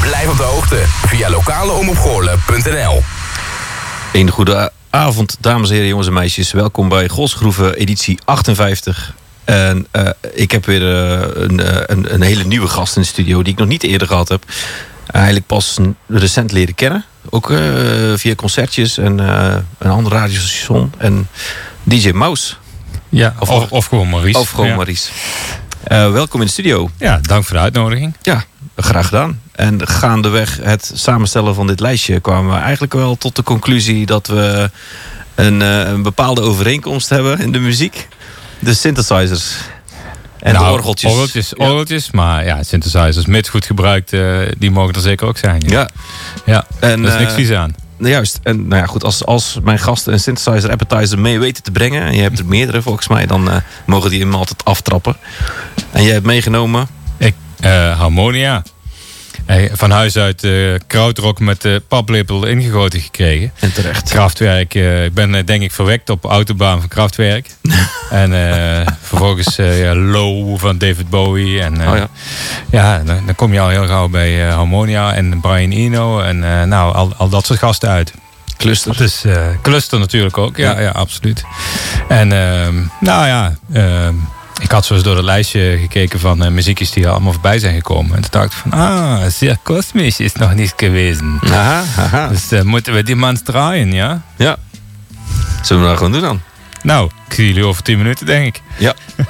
Blijf op de hoogte via lokaleomopgoorlen.nl Een goede avond, dames en heren, jongens en meisjes. Welkom bij Golsgroeven, editie 58. En uh, ik heb weer uh, een, uh, een, een, hele nieuwe gast in de studio... die ik nog niet eerder gehad heb. Eigenlijk pas recent leren kennen. Ook via concertjes en een ander radiostation. En DJ Maus. Ja, of, of, of gewoon Maurice. Of gewoon ja. Maurice. welkom in de studio. Ja, dank voor de uitnodiging. Ja, graag gedaan. En gaandeweg het samenstellen van dit lijstje kwamen we eigenlijk wel tot de conclusie dat we een, uh, een bepaalde overeenkomst hebben in de muziek. De synthesizers. En nou, de orgeltjes. Orgeltjes, orgeltjes ja. maar ja, synthesizers, mits goed gebruikt, uh, die mogen er zeker ook zijn. Ja. Ja, en, daar is niks vies aan. Juist. En nou ja, goed, als, als mijn gasten een synthesizer appetizer mee weten te brengen... en je hebt er meerdere volgens mij, dan uh, mogen die hem altijd aftrappen. En jij hebt meegenomen... Uh, Harmonia. Hey, van huis uit uh, krautrock met de uh, paplepel ingegoten gekregen. En terecht. Kraftwerk. Uh, ik ben denk ik verwekt op autobaan van Kraftwerk. en vervolgens ja, Low van David Bowie. En, oh, ja, ja dan, dan, kom je al heel gauw bij Harmonia en Brian Eno. En nou, al, al dat soort gasten uit. Cluster. Dus Cluster natuurlijk ook, ja, ja. ja absoluut. En ehm, nou ja... ik had zo eens door het lijstje gekeken van uh, muziekjes die er allemaal voorbij zijn gekomen. En toen dacht ik van, ah, zeer kosmisch is nog niet geweest. Aha, aha. Dus uh, moeten we die man draaien, ja? Ja. Zullen we dat gewoon doen dan? Nou, ik zie jullie over 10 minuten, denk ik. Ja.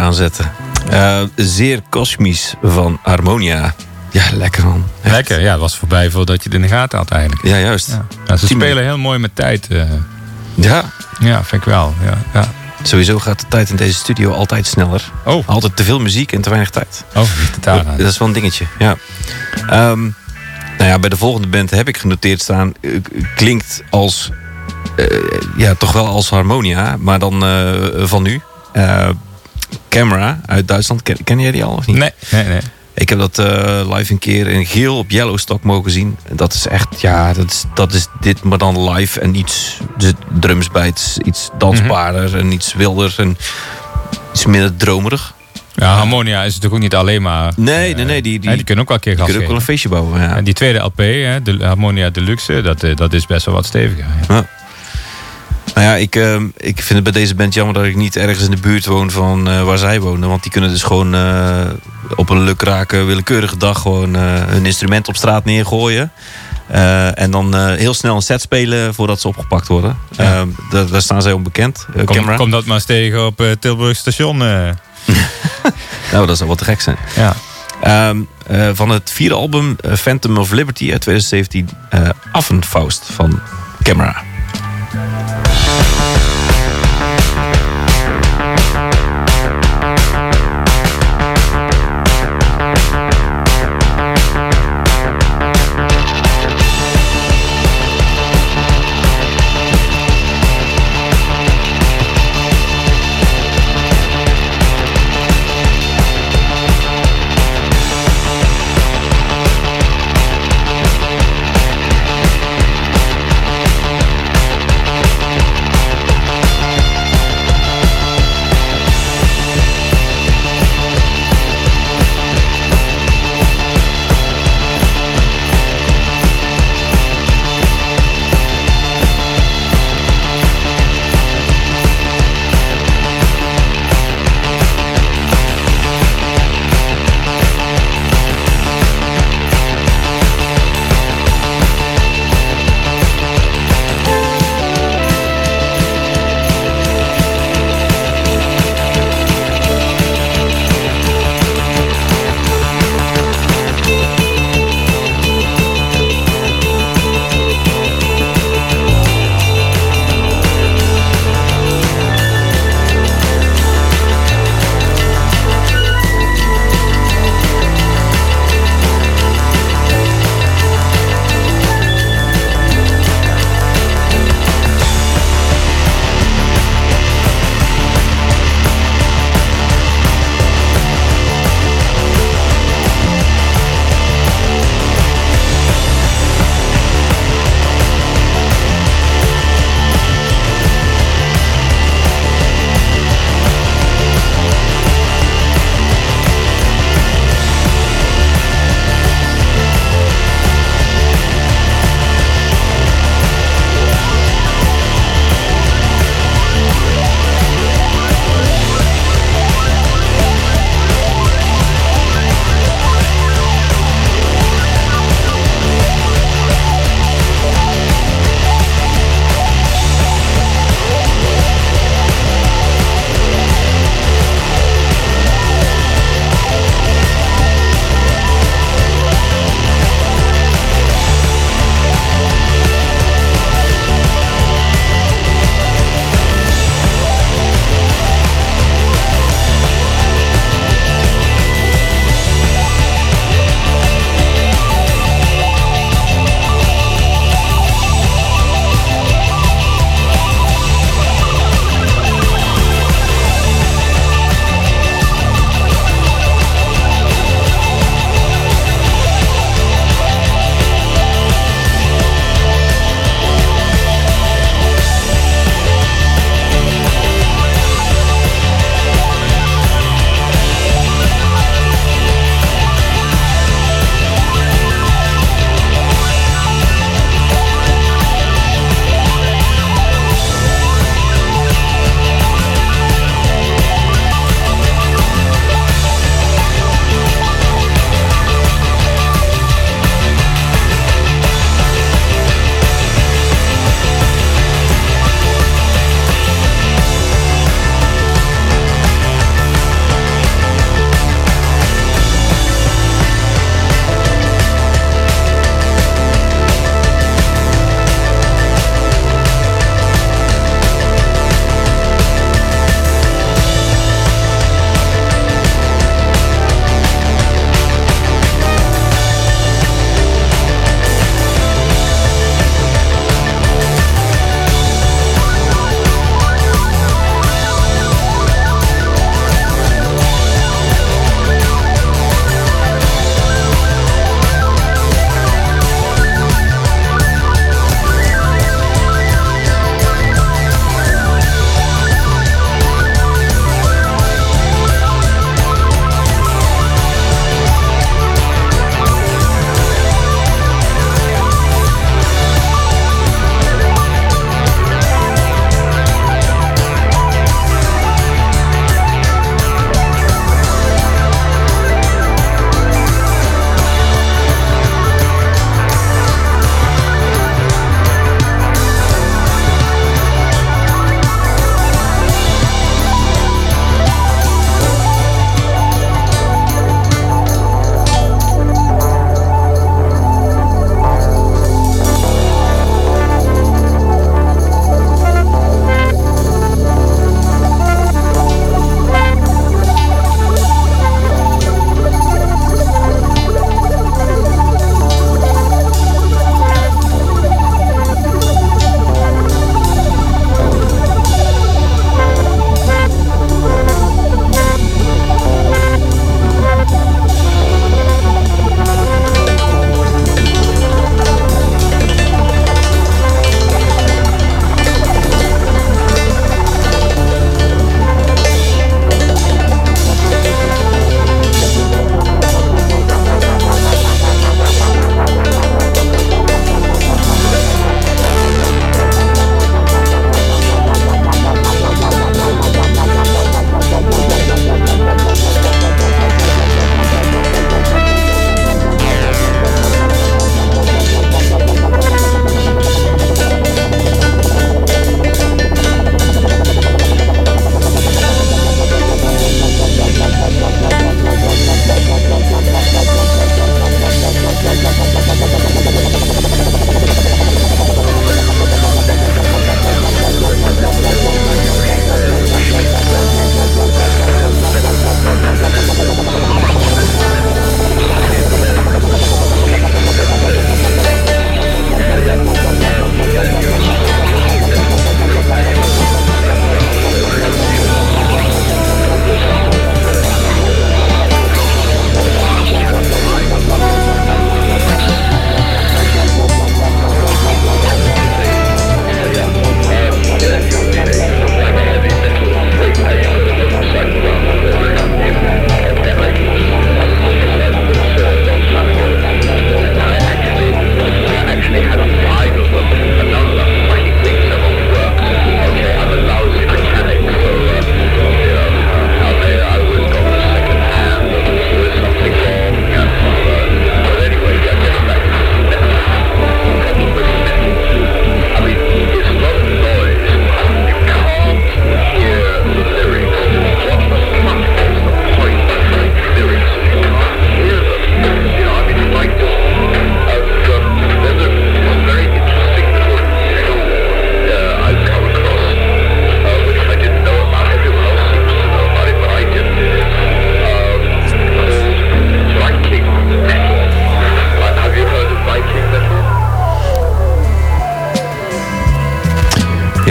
aanzetten. Eh, zeer kosmisch van Harmonia. Ja, lekker man. Echt. Lekker, ja, het was voorbij voordat je het in de gaten had eigenlijk. Ja, juist. Ja. Ze spelen heel mooi met tijd. eh. Ja, ja, vind ik wel. Ja, ja. sowieso gaat de tijd in deze studio altijd sneller. Oh, Altijd te veel muziek en te weinig tijd. oh, aan. Dat is wel een dingetje, ja. Ehm, nou ja, bij de volgende band heb ik genoteerd staan... eh, klinkt als... ja, toch wel als Harmonia, maar dan van nu. Camera uit Duitsland. Ken, ken jij die al of niet? Nee, nee, nee. Ik heb dat eh, live een keer in geel op Yellowstock mogen zien. En Dat is echt, ja, dat is, dat is dit, maar dan live en iets de drums bij, iets, iets dansbaarder en iets wilder en iets minder dromerig. Ja, Harmonia is natuurlijk ook niet alleen maar... Nee, eh, nee, nee, die- die- hè, die kunnen ook wel een keer Je gas kunt ook wel een feestje bouwen. Ja. En die tweede LP, hè, de Harmonia Deluxe, dat, eh, dat is best wel wat steviger. Ja. Nou ja, ik, ehm, ik vind het bij deze band jammer dat ik niet ergens in de buurt woon van eh, waar zij wonen. Want die kunnen dus gewoon eh, op een lukrake, willekeurige dag gewoon eh, hun instrument op straat neergooien. En dan heel snel een set spelen voordat ze opgepakt worden. Ja. Ehm, daar, daar staan zij onbekend. Uh, Kom, camera. kom dat maar eens tegen op Tilburg station. Nou, dat zou wat te gek zijn. ja. Ehm, eh, van het vierde album Phantom of Liberty uit 2017, eh Affenfaust van Camera.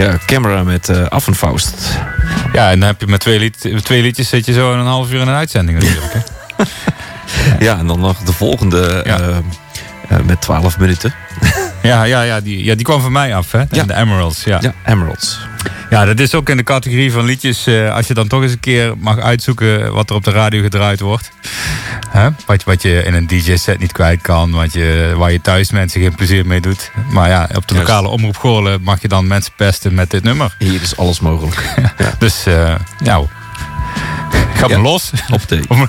Ja, camera met uh, Affenfaust. Ja, en dan heb je met twee, lied, twee liedjes zit je zo in een half uur in een uitzending natuurlijk. Hè? ja, en dan nog de volgende ja. uh, uh, met 12 minuten. ja, ja, ja, die, ja, die kwam van mij af, hè? Ja. De Emeralds. Ja. ja, Emeralds. Ja, dat is ook in de categorie van liedjes. Als je dan toch eens een keer mag uitzoeken wat er op de radio gedraaid wordt. Hè? Wat, wat je in een DJ-set niet kwijt kan. Wat je, waar je thuis mensen geen plezier mee doet. Maar ja, op de lokale Juist. omroep Goorlen mag je dan mensen pesten met dit nummer. Hier is alles mogelijk. ja. Dus, uh, nou. Ga ja. los. Op de.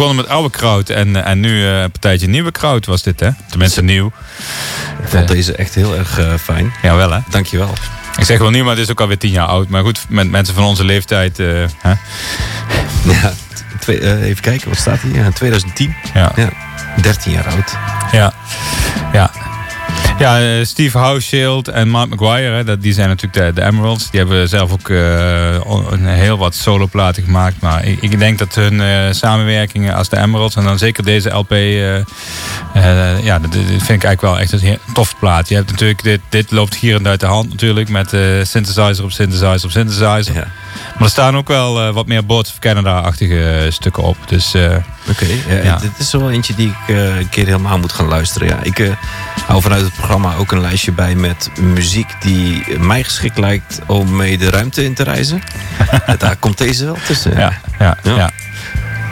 begonnen met oude kraut en, eh, en nu eh, een partijtje nieuwe kraut was dit, hè? Tenminste nieuw. Ik vond deze echt heel erg eh, fijn. Ja, wel hè? Dankjewel. Ik zeg wel nieuw, maar het is ook alweer tien jaar oud. Maar goed, met mensen van onze leeftijd... hè? Ja, twee, even kijken, wat staat hier? Ja, 2010. Ja. Ja, 13 jaar oud. Ja, ja. Ja, eh, Steve Houseshield en Mark Maguire, hè, dat, die zijn natuurlijk de, de Emeralds. Die hebben zelf ook eh, een heel wat soloplaten gemaakt. Maar ik, ik denk dat hun eh, samenwerkingen als de Emeralds en dan zeker deze LP, eh, ja, dat, dat vind ik eigenlijk wel echt een tof plaat. Je hebt natuurlijk, dit, dit loopt hier en uit de hand natuurlijk met eh, synthesizer op synthesizer op synthesizer. Ja. Maar er staan ook wel eh, wat meer Boards of Canada-achtige stukken op. Dus Oké, ja, Ja. dit is wel eentje die ik een keer helemaal moet gaan luisteren. Ja, ik hou vanuit het programma ook een lijstje bij met muziek die mij geschikt lijkt om mee de ruimte in te reizen. En daar komt deze wel tussen. ja, ja, Ja.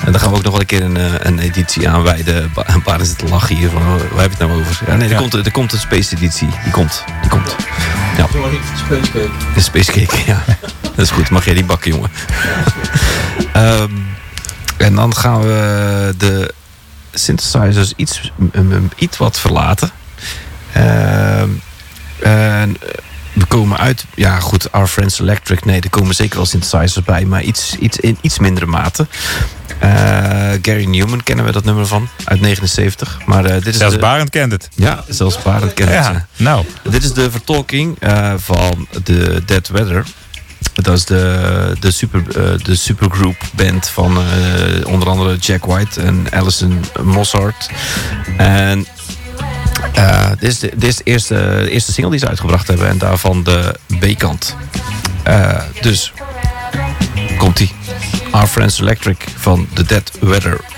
En dan gaan we ook nog wel een keer een, eh, een editie aan wijden. Paar zitten lachen hier van, oh, waar heb je het nou over? Ja, nee, er, Ja. komt, er komt een space editie. Die komt, die komt. Ja. De space cake, ja. Dat is goed, mag jij die bakken, jongen. Ehm, en dan gaan we de synthesizers iets, iets wat verlaten. Ehm, en eh, we komen uit, ja goed, Our Friends Electric. Nee, er komen zeker wel synthesizers bij, maar iets, iets, in iets mindere mate. Eh, Gary Newman kennen we dat nummer van, uit 79. Maar eh, dit is Zelfs de, Barend kent het. Ja, zelfs Barend kent het. Ja, nou. Dit is de vertolking eh, van de Dead Weather. Dat is de, de, super, de supergroup band van onder andere Jack White en Alison Mossart. En dit is, de, dit is de, eerste, de eerste single die ze uitgebracht hebben en daarvan de B-kant. Dus komt-ie. Our Friends Electric van The Dead Weather.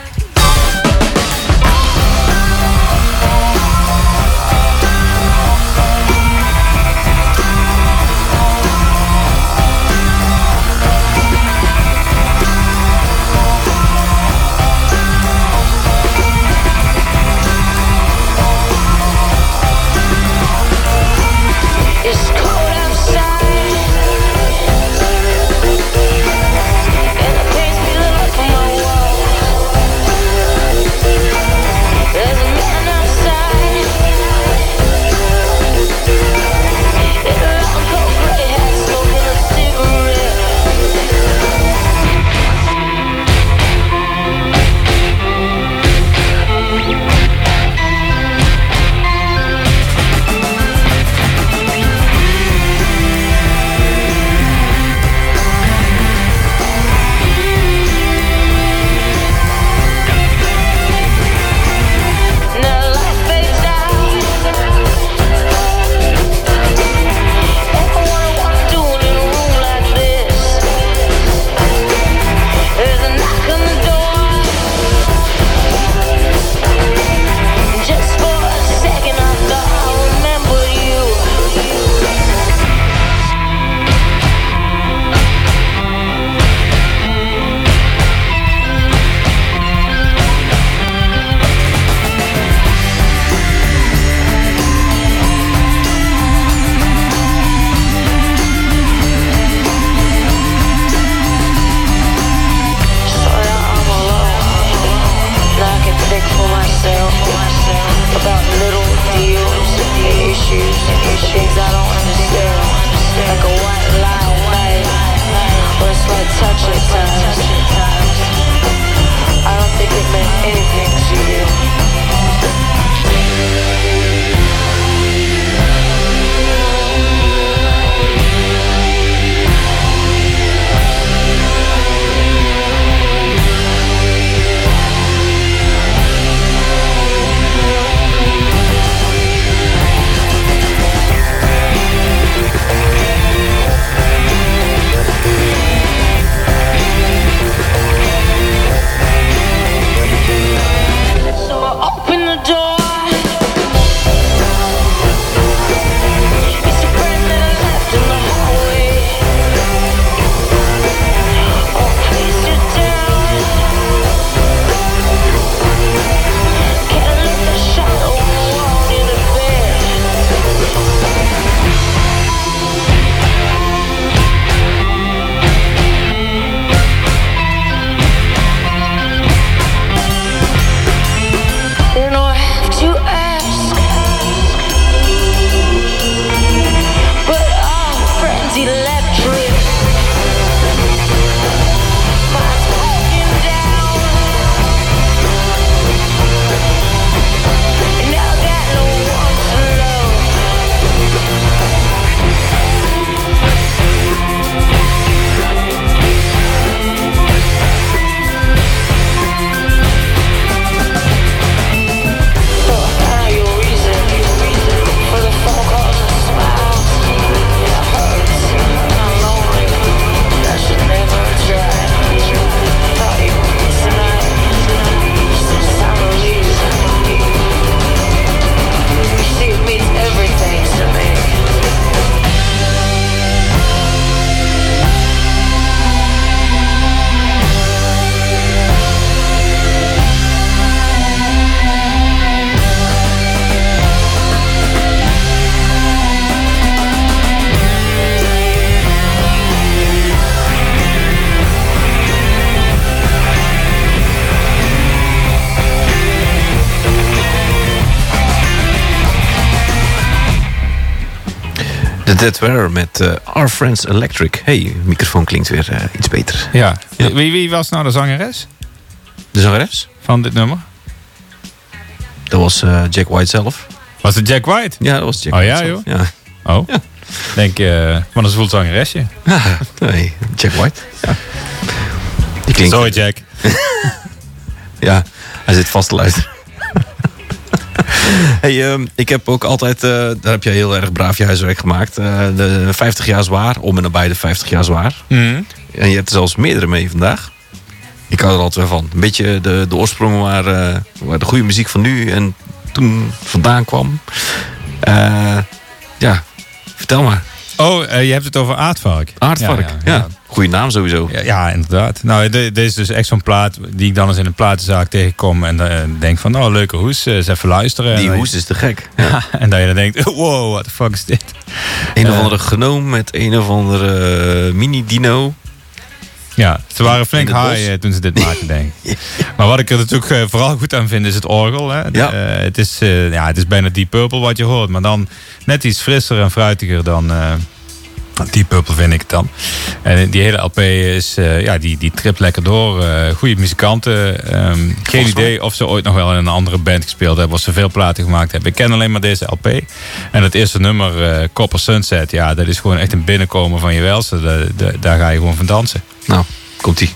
The Dead Wearer met eh, Our Friends Electric. hey, de microfoon klinkt weer eh, iets beter. Ja. Ja. Wie, wie was nou de zangeres De zangeres? van dit nummer? Dat was eh, Jack White zelf. Was het Jack White? Ja, dat was Jack Oh, White ja, zelf. joh? Ja. Oh. Denk je, van een zwoel zangeresje. Ja, nee, Jack White. Ja. Die klinkt... Sorry Jack. Ja, hij zit vast te luisteren. hey, ehm, ik heb ook altijd, eh, daar heb jij heel erg braaf je huiswerk gemaakt. eh, de 50 jaar zwaar, om en nabij de 50 jaar zwaar. Mhm. En je hebt er zelfs meerdere mee vandaag. Ik hou er altijd wel van. Een beetje de, de oorsprong waar, eh, waar de goede muziek van nu en toen vandaan kwam. Ja, vertel maar. Oh, eh, je hebt het over Aardvark. Aardvark, ja, ja, ja. Goeie naam sowieso. Ja, inderdaad. Nou, dit is dus echt zo'n plaat die ik dan eens in een platenzaak tegenkom. En dan denk van, oh, leuke hoes, eh, eens even luisteren. Die hoes is te gek. En dat je dan denkt, wow, what the fuck is dit? Een of Eh. andere genoom met een of andere eh, mini-dino. Ja, ze waren flink high eh, toen ze dit maakten, denk ik. Maar wat ik er natuurlijk eh, vooral goed aan vind, is het orgel. Hè. Ja. eh, het, is, ja, het is bijna Deep Purple wat je hoort. Maar dan net iets frisser en fruitiger dan... eh Deep Purple vind ik het dan. En die hele LP is, eh, ja, die, die tript lekker door. eh goede muzikanten. Ehm, geen idee of ze ooit nog wel in een andere band gespeeld hebben. Of ze veel platen gemaakt hebben. Ik ken alleen maar deze LP. En het eerste nummer, eh, Copper Sunset. Ja, dat is gewoon echt een binnenkomen van je welste. Da- da- daar ga je gewoon van dansen. Nou, komt-ie.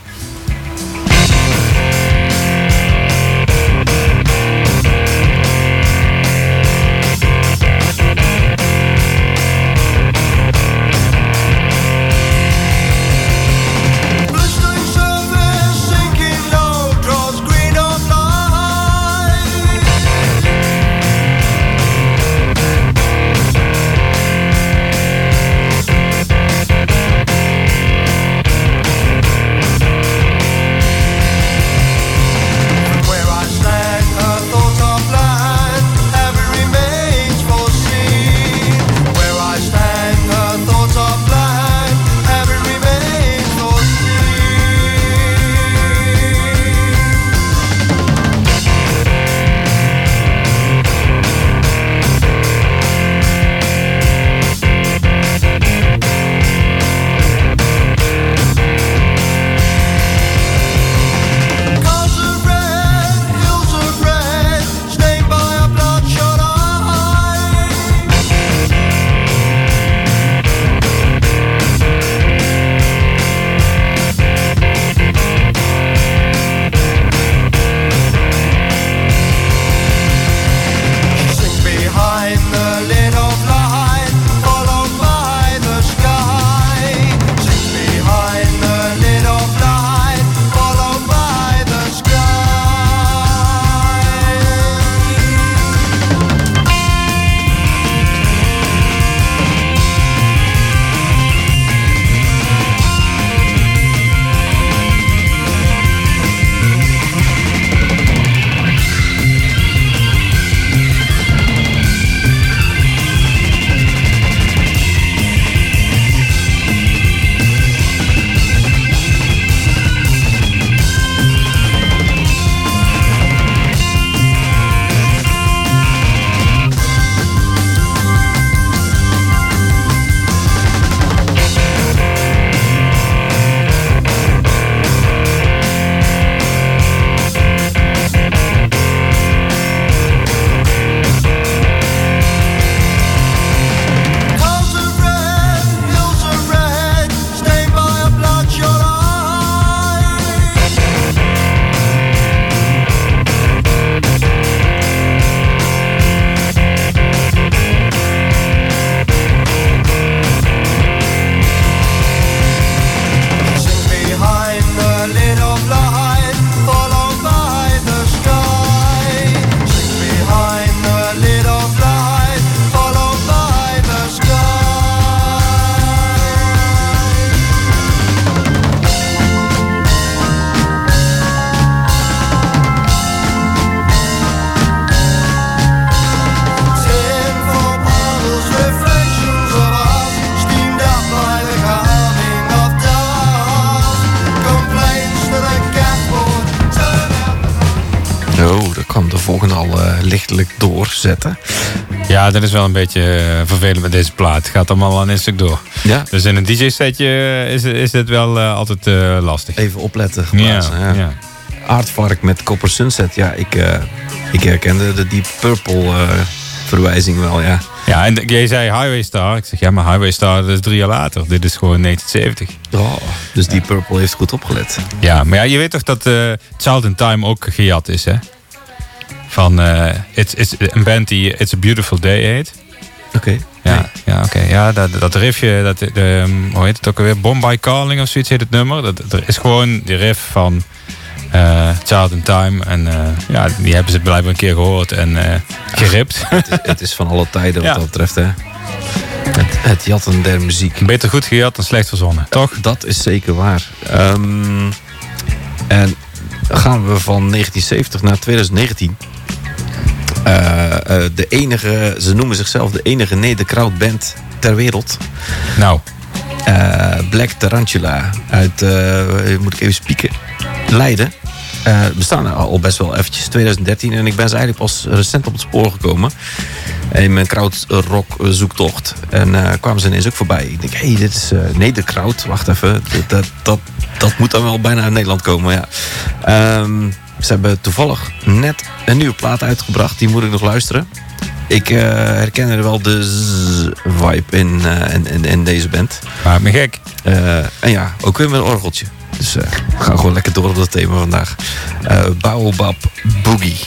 Doorzetten. Ja, dat is wel een beetje eh, vervelend met deze plaat. Het gaat allemaal aan een stuk door. Ja. Dus in een DJ-setje is, is dit wel eh, altijd eh, lastig. Even opletten geblazen. Ja, ja. Aardvark met Copper Sunset. Ja, ik, eh, ik herkende de Deep Purple eh, verwijzing wel, ja. ja, en jij zei Highway Star. Ik zeg, ja, maar Highway Star dat is drie jaar later. Dit is gewoon 1970. Oh, dus Deep Purple heeft goed opgelet. Ja, maar ja, je weet toch dat eh Child in Time ook gejat is, hè? Van eh, it's, it's, een band die It's a Beautiful Day heet. Oké. Ja, ja oké. Ja, dat, dat riffje, dat, ehm, hoe heet het ook alweer? Bombay Calling of zoiets heet het nummer. Dat, er is gewoon die riff van eh, Child in Time. En eh, ja, die hebben ze blijkbaar een keer gehoord en eh geript. Het, is, het is van alle tijden wat Ja. dat betreft, hè. Het, het jatten der muziek. Beter goed gejat dan slecht verzonnen, toch? Dat is zeker waar. Ehm, en gaan we van 1970 naar 2019. Eh, eh, de enige, ze noemen zichzelf de enige nederkraut band ter wereld. Nou, Eh, Black Tarantula uit, moet ik even spieken, Leiden. Eh bestaan al best wel eventjes, 2013. En ik ben ze eigenlijk pas recent op het spoor gekomen. In mijn krautrock zoektocht. En eh, kwamen ze ineens ook voorbij. Ik denk, hé, hey, dit is eh nederkraut. Wacht even, dat, dat, dat, dat moet dan wel bijna uit Nederland komen, ja. Ehm, ze hebben toevallig net een nieuwe plaat uitgebracht. Die moet ik nog luisteren. Ik eh, herken er wel de zzz-vibe in, eh, in, in, in deze band. maakt me gek. Eh, en ja, ook weer met een orgeltje. Dus we gaan gewoon lekker door op dat thema vandaag. Eh Baobab Boogie.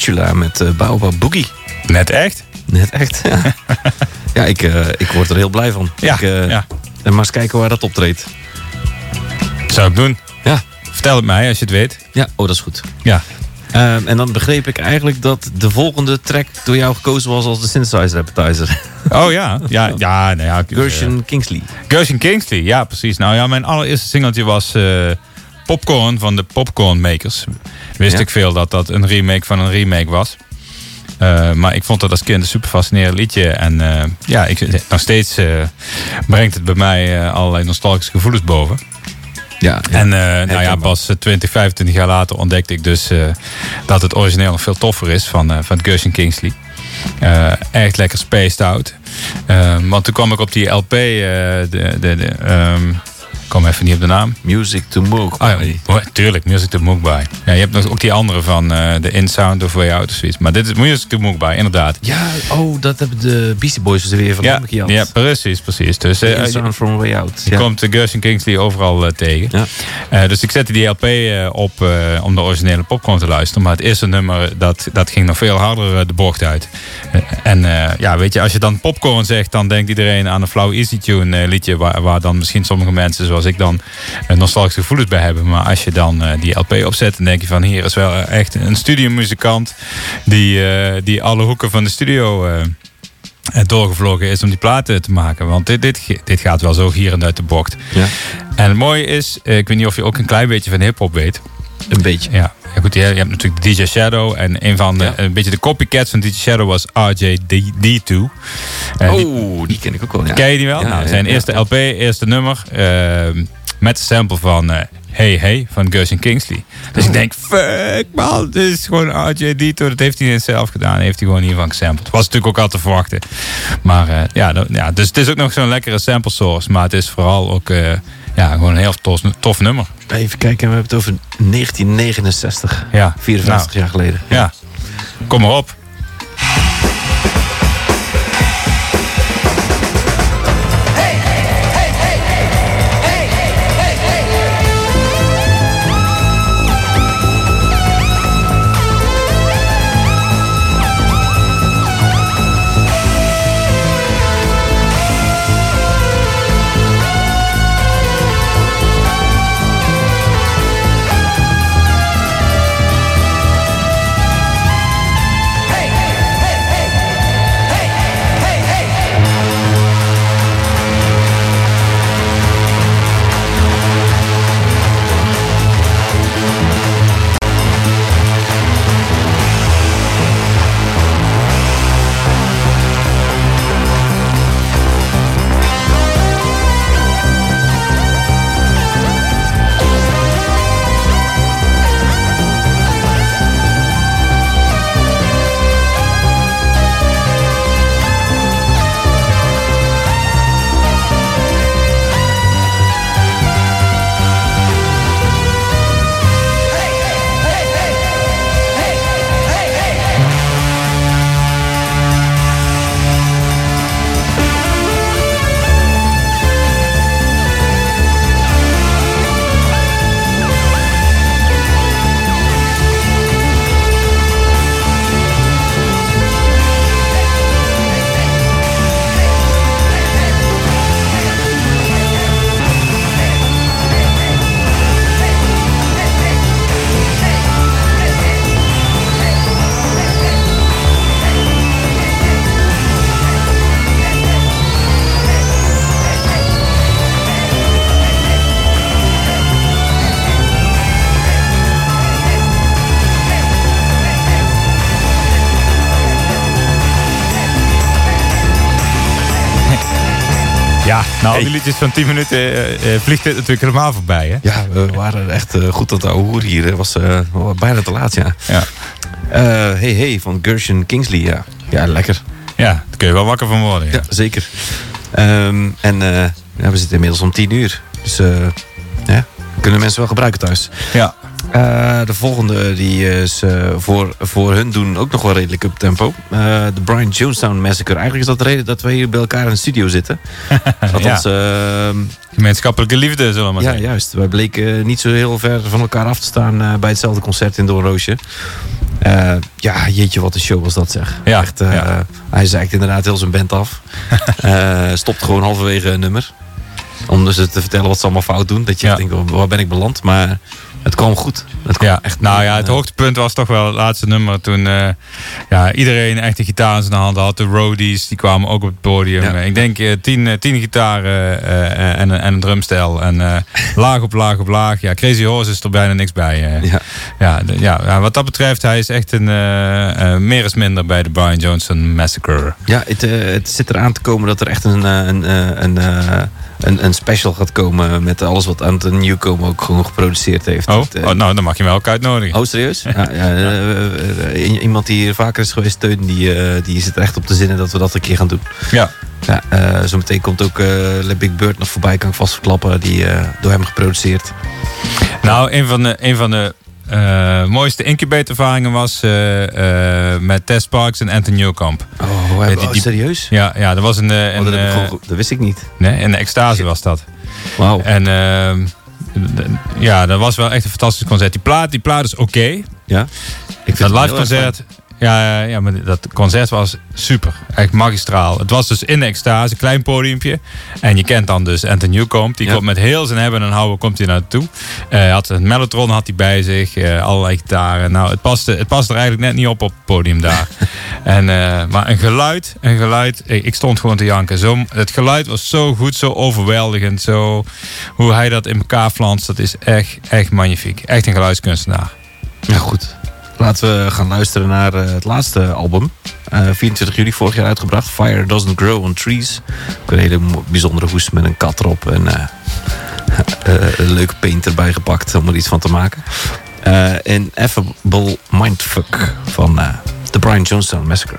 Tarantula met eh Baobab Boogie. Net echt? Net echt, ja. ja, ik, eh, ik word er heel blij van. Ja, ik, eh, ja. En maar eens kijken waar dat optreedt. Zou ik doen. Ja. Vertel het mij als je het weet. Ja, oh, dat is goed. Ja. Ehm, en dan begreep ik eigenlijk dat de volgende track door jou gekozen was als de synthesizer appetizer. Oh ja. Ja, ja, nou ja. Gershon Kingsley. Gershon Kingsley, ja precies. Nou ja, mijn allereerste singeltje was Popcorn van de Popcorn Makers. Wist Ja. ik veel dat dat een remake van een remake was. Eh, maar ik vond dat als kind een super fascinerend liedje. En eh, ja, ik, nog steeds eh, brengt het bij mij allerlei nostalgische gevoelens boven. Ja, En nou ja, pas eh, 20, 25 jaar later ontdekte ik dus dat het origineel nog veel toffer is van, van Gershon Kingsley. Echt lekker spaced out. Want toen kwam ik op die LP, de, de, de, ehm, kom even niet op de naam. Music to Move. Oh ja, oh, tuurlijk, Music to Mukbang. Ja, je hebt nog ook die andere van eh, de In Sound of Way Out of zoiets. Maar dit is Music to Mukbang, inderdaad. Ja, oh, dat hebben de Beastie Boys er weer van Ja, ja, precies, precies. Dus eh, In je- Sound from Way Out. je Ja. komt de Gershon Kingsley overal eh, tegen. Ja. Eh, dus ik zette die LP eh, op eh, om de originele popcorn te luisteren. Maar het eerste nummer, dat, dat ging nog veel harder eh, de bocht uit. Eh, en eh, ja, weet je, als je dan popcorn zegt, dan denkt iedereen aan een flauw Easy Tune eh, liedje. Waar, waar dan misschien sommige mensen, zoals ik dan, nostalgische gevoelens bij hebben. Maar als je dan eh, die LP opzet, dan denk je van hier is wel eh, echt een studiomuzikant die, eh, die alle hoeken van de studio... doorgevlogen is om die platen te maken. Want dit, dit, dit gaat wel zo hier en uit de bocht. Ja, En het mooie is, ik weet niet of je ook een klein beetje van hip-hop weet. een beetje. Ja, ja goed, je, je hebt natuurlijk DJ Shadow. En een van de, Ja. een beetje de copycats van DJ Shadow was RJD2. En die- oh, die ken ik ook wel. Ja. Ken je die wel? Ja, nou, zijn eerste LP, eerste nummer. ehm, met de sample van eh, Hey Hey van Gershon Kingsley. Dus ik denk, fuck man, dit is gewoon RJD2. Dat heeft hij zelf gedaan. Heeft hij gewoon hiervan gesampled. Was natuurlijk ook al te verwachten. Maar eh, ja, ja, dus het is ook nog zo'n lekkere sample source. Maar het is vooral ook eh, ja, gewoon een heel tof, tof nummer. Even kijken, we hebben het over 1969. Ja, 54 jaar geleden. Ja, kom maar op. al die liedjes van 10 minuten eh, eh, vliegt dit natuurlijk helemaal voorbij, hè? Ja, we waren echt eh, goed het ouwe hoer hier. Het was bijna te laat, ja. Ja. Hey Hey van Gershon Kingsley, ja. Ja, lekker. Ja, daar kun je wel wakker van worden. Ja. Ja, zeker. Ehm, en ja, we zitten inmiddels om tien uur. Dus ja, kunnen mensen wel gebruiken thuis. ja. Eh, de volgende die is eh, voor, voor hun doen ook nog wel redelijk up tempo. Eh, de Brian Jonestown Massacre. Eigenlijk is dat de reden dat wij hier bij elkaar in de studio zitten. Althans, ehm, Gemeenschappelijke liefde, zullen we maar ja, zeggen. juist. Wij bleken niet zo heel ver van elkaar af te staan bij hetzelfde concert in Doornroosje. Eh ja, jeetje, wat een show was dat zeg. Ja, Echt, ja. Hij zeikt inderdaad heel zijn band af. Stopt gewoon halverwege een nummer. Om dus te vertellen wat ze allemaal fout doen. Dat je Ja. denkt, waar ben ik beland? Maar het kwam goed. Het kwam Ja, echt nou ja, het hoogtepunt was toch wel het laatste nummer toen eh, ja, iedereen echt een gitaar in zijn handen had. De roadies, die kwamen ook op het podium. Ja. Ik denk eh, tien, eh, tien gitaren eh, en, een- en een drumstel. En laag op laag op laag. Ja, Crazy Horse is er bijna niks bij. Ja. Ja, de- ja, wat dat betreft, hij is echt een meer is minder bij de Brian Johnson Massacre. Ja, het, het zit eraan te komen dat er echt een, een, een, eh, een, een special gaat komen met alles wat Anton Newcomb ook gewoon geproduceerd heeft. Oh, eh, oh, nou, dan mag je me ook uitnodigen. Oh, serieus? Ja, ja, eh, eh, iemand die hier vaker is geweest, Teun, die, die zit echt op te zinnen dat we dat een keer gaan doen. Ja. Ja, zometeen komt ook Le Big Bird nog voorbij, kan ik vast verklappen, die door hem geproduceerd. Nou, een van de, een van de eh, mooiste incubatorervaringen was eh, eh, met Tess Parks en Anthony Newcomb. Oh, Ja, die, die- die- serieus? Ja, ja, dat was een, Oh, een, dat, heb ik gewoon ge- dat wist ik niet. nee, een extase was dat. Wauw. En ehm, ja, dat was wel echt een fantastisch concert. Die plaat, die plaat is oké. Ja? Ik vind Dat het live concert, ja, ja, ja, maar dat concert was super. Echt magistraal. Het was dus in de extase, klein podiumpje. En je kent dan dus Anthony Newcomb. Die Ja. komt met heel zijn hebben en houden komt hij naartoe. Eh, Hij had een mellotron had hij bij zich. eh, allerlei gitaren. Nou, het paste, het paste er eigenlijk net niet op op het podium daar. en, eh, maar een geluid, een geluid. Ik, ik stond gewoon te janken. Zo, het geluid was zo goed, zo overweldigend. Zo, hoe hij dat in elkaar flanst, dat is echt, echt magnifiek. Echt een geluidskunstenaar. Ja, goed. Laten we gaan luisteren naar eh, het laatste album. Eh, 24 juli vorig jaar uitgebracht. Fire Doesn't Grow on Trees. Ook een hele bijzondere hoes met een kat erop. En eh, eh, een leuke paint erbij gepakt om er iets van te maken. Eh Ineffable Mindfuck van eh The Brian Jonestown Massacre.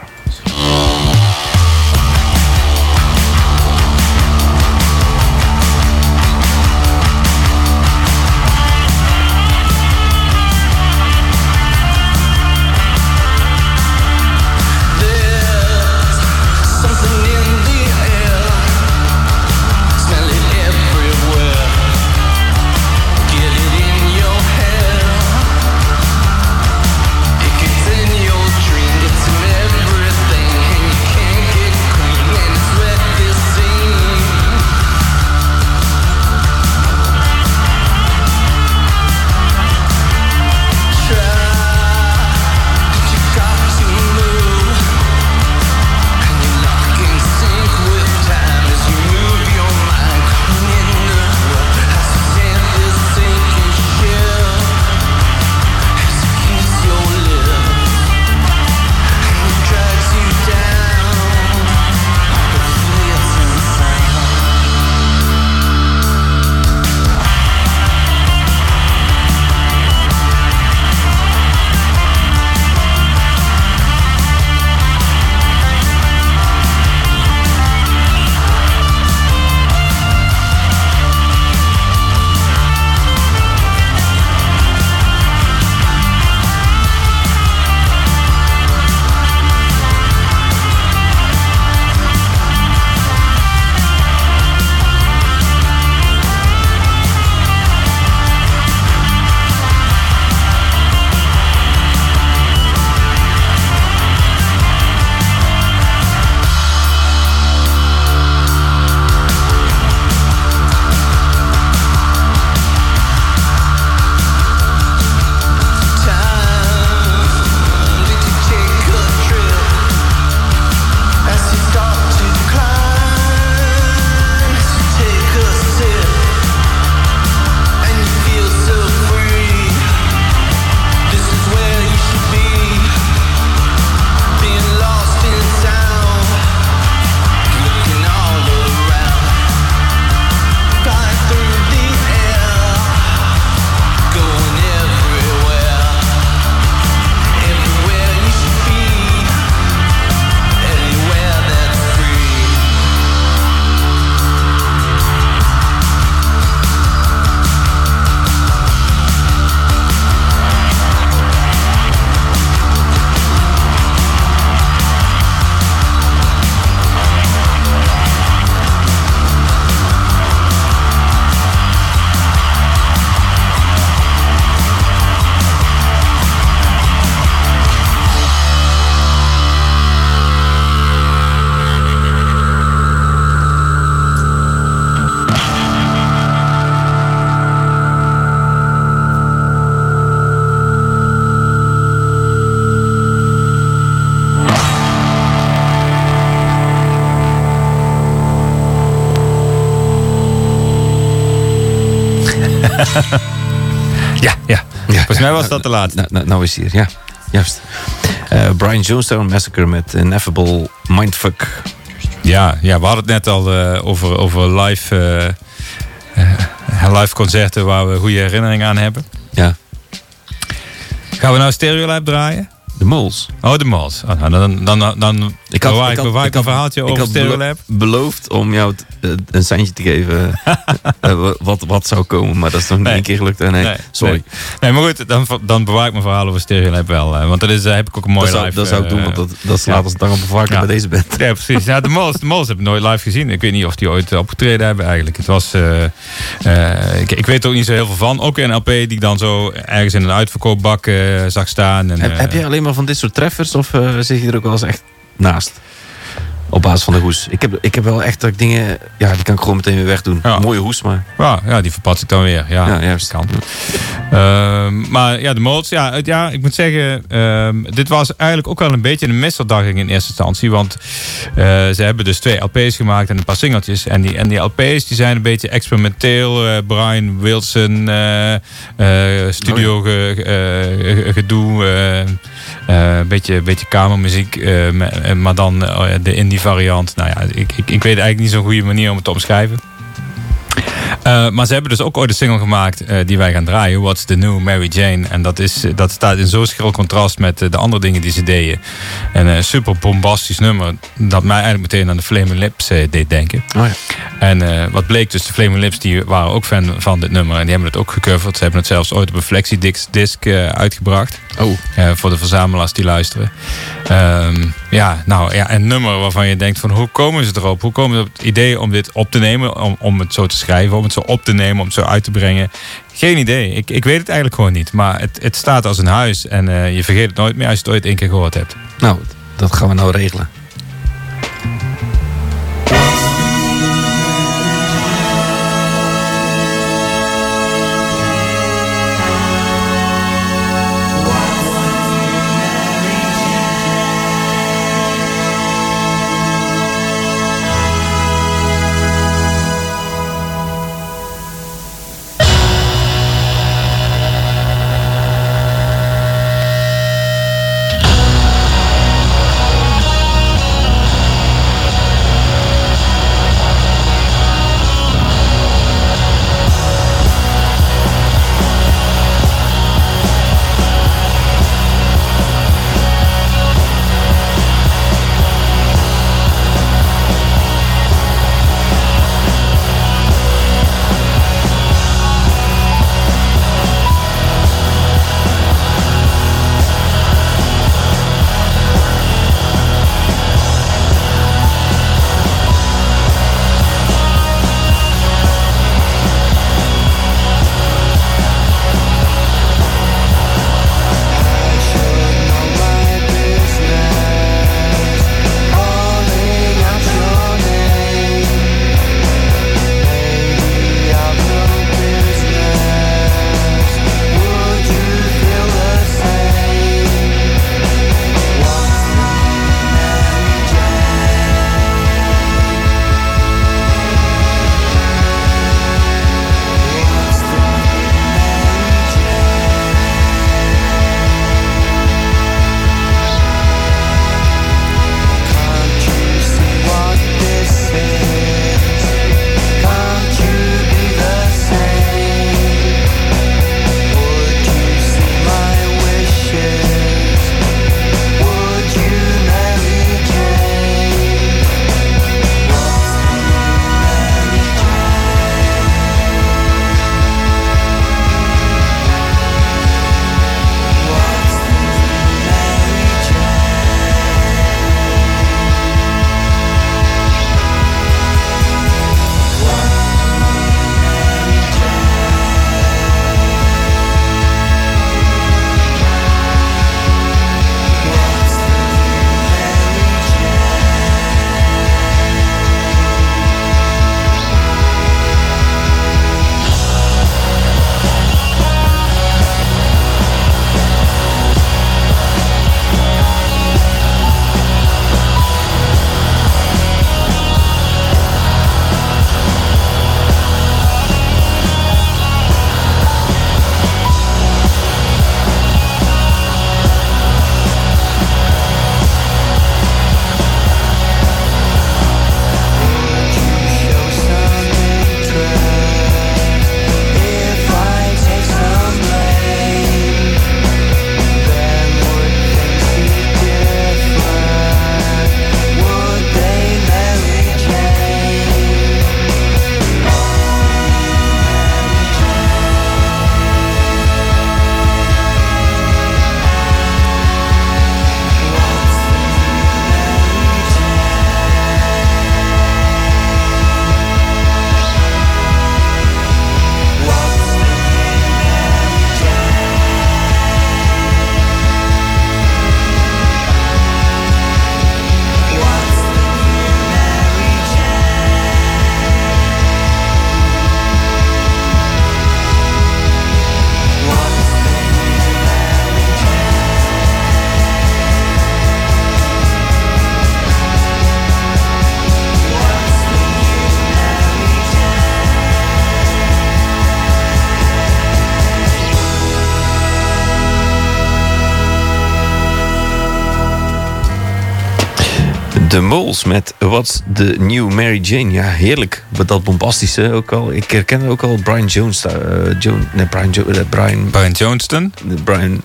Mij was dat de laatste. Nou, nou, nou is hier, ja. Juist. Eh, Brian Jonestown Massacre met Ineffable Mindfuck. Ja, ja, we hadden het net al eh, over, over live, eh, live concerten waar we goede herinneringen aan hebben. Ja. Gaan we nou Stereolab draaien? De Moles. Oh, de Mals. Oh, nou, dan, dan, dan, dan Ik had, bewaar ik had- bewaar ik ik een had- verhaaltje over had Stereolab. beloofd om jou een seintje te geven eh, wat, wat zou komen. Maar dat is nog niet Nee. één keer gelukt. Eh, nee, Nee, sorry. Nee. Maar goed, dan, dan bewaar ik mijn verhaal over Stereolab wel. eh, want dat is, eh, heb ik ook een mooi Dat zou, live... dat zou ik doen, eh, want dat, dat slaat als tang op Ja. bij deze band. Ja, precies. Ja, de Moles, de Moles heb ik nooit live gezien. Ik weet niet of die ooit opgetreden hebben eigenlijk. Het was, eh, eh, ik, ik weet er ook niet zo heel veel van. Ook een LP die ik dan zo ergens in een uitverkoopbak eh, zag staan. En, Heb, eh, heb jij alleen maar van dit soort treffers of eh, zit je er ook wel eens echt naast? Op basis van de hoes. Ik heb, ik heb wel echt dat ik dingen... Ja, die kan ik gewoon meteen weer wegdoen. Ja. Mooie hoes, maar... ja, ja, die verpas ik dan weer. Ja, Ja, juist. kan. Ehm, maar ja, de Moles, ja, het- ja, ik moet zeggen, ehm, dit was eigenlijk ook wel een beetje een misverdagging in eerste instantie. Want eh, ze hebben dus twee LP's gemaakt en een paar singeltjes. En die, en die LP's die zijn een beetje experimenteel. Eh, Brian Wilson, eh, studio ge- gedoe. Eh, een beetje, beetje kamermuziek, eh, eh, maar dan eh, de indie variant. Nou ja, ik, ik, ik weet eigenlijk niet zo'n goede manier om het te omschrijven. Maar ze hebben dus ook ooit een single gemaakt die wij gaan draaien. What's the New Mary Jane. En dat, is, dat staat in zo'n schril contrast met de andere dingen die ze deden. En een super bombastisch nummer. Dat mij eigenlijk meteen aan de Flaming Lips deed denken. Oh ja. En wat bleek dus, de Flaming Lips die waren ook fan van dit nummer. En die hebben het ook gecoverd. Ze hebben het zelfs ooit op een flexi-disc disc, uitgebracht. Oh, Eh, voor de verzamelaars die luisteren. Ehm, ja, nou ja, een nummer waarvan je denkt van hoe komen ze erop? Hoe komen ze op het idee om dit op te nemen? Om, om het zo te schrijven, om het zo op te nemen, om het zo uit te brengen? Geen idee. Ik, ik weet het eigenlijk gewoon niet. Maar het, het staat als een huis en eh, je vergeet het nooit meer als je het ooit één keer gehoord hebt. nou, dat gaan we nou regelen. De Moles met What's the New Mary Jane. Ja, heerlijk. Met dat bombastische ook al. Ik herken ook al Brian Jones. eh, Joan, nee, Brian, jo, eh, Brian, Brian Johnston. Brian...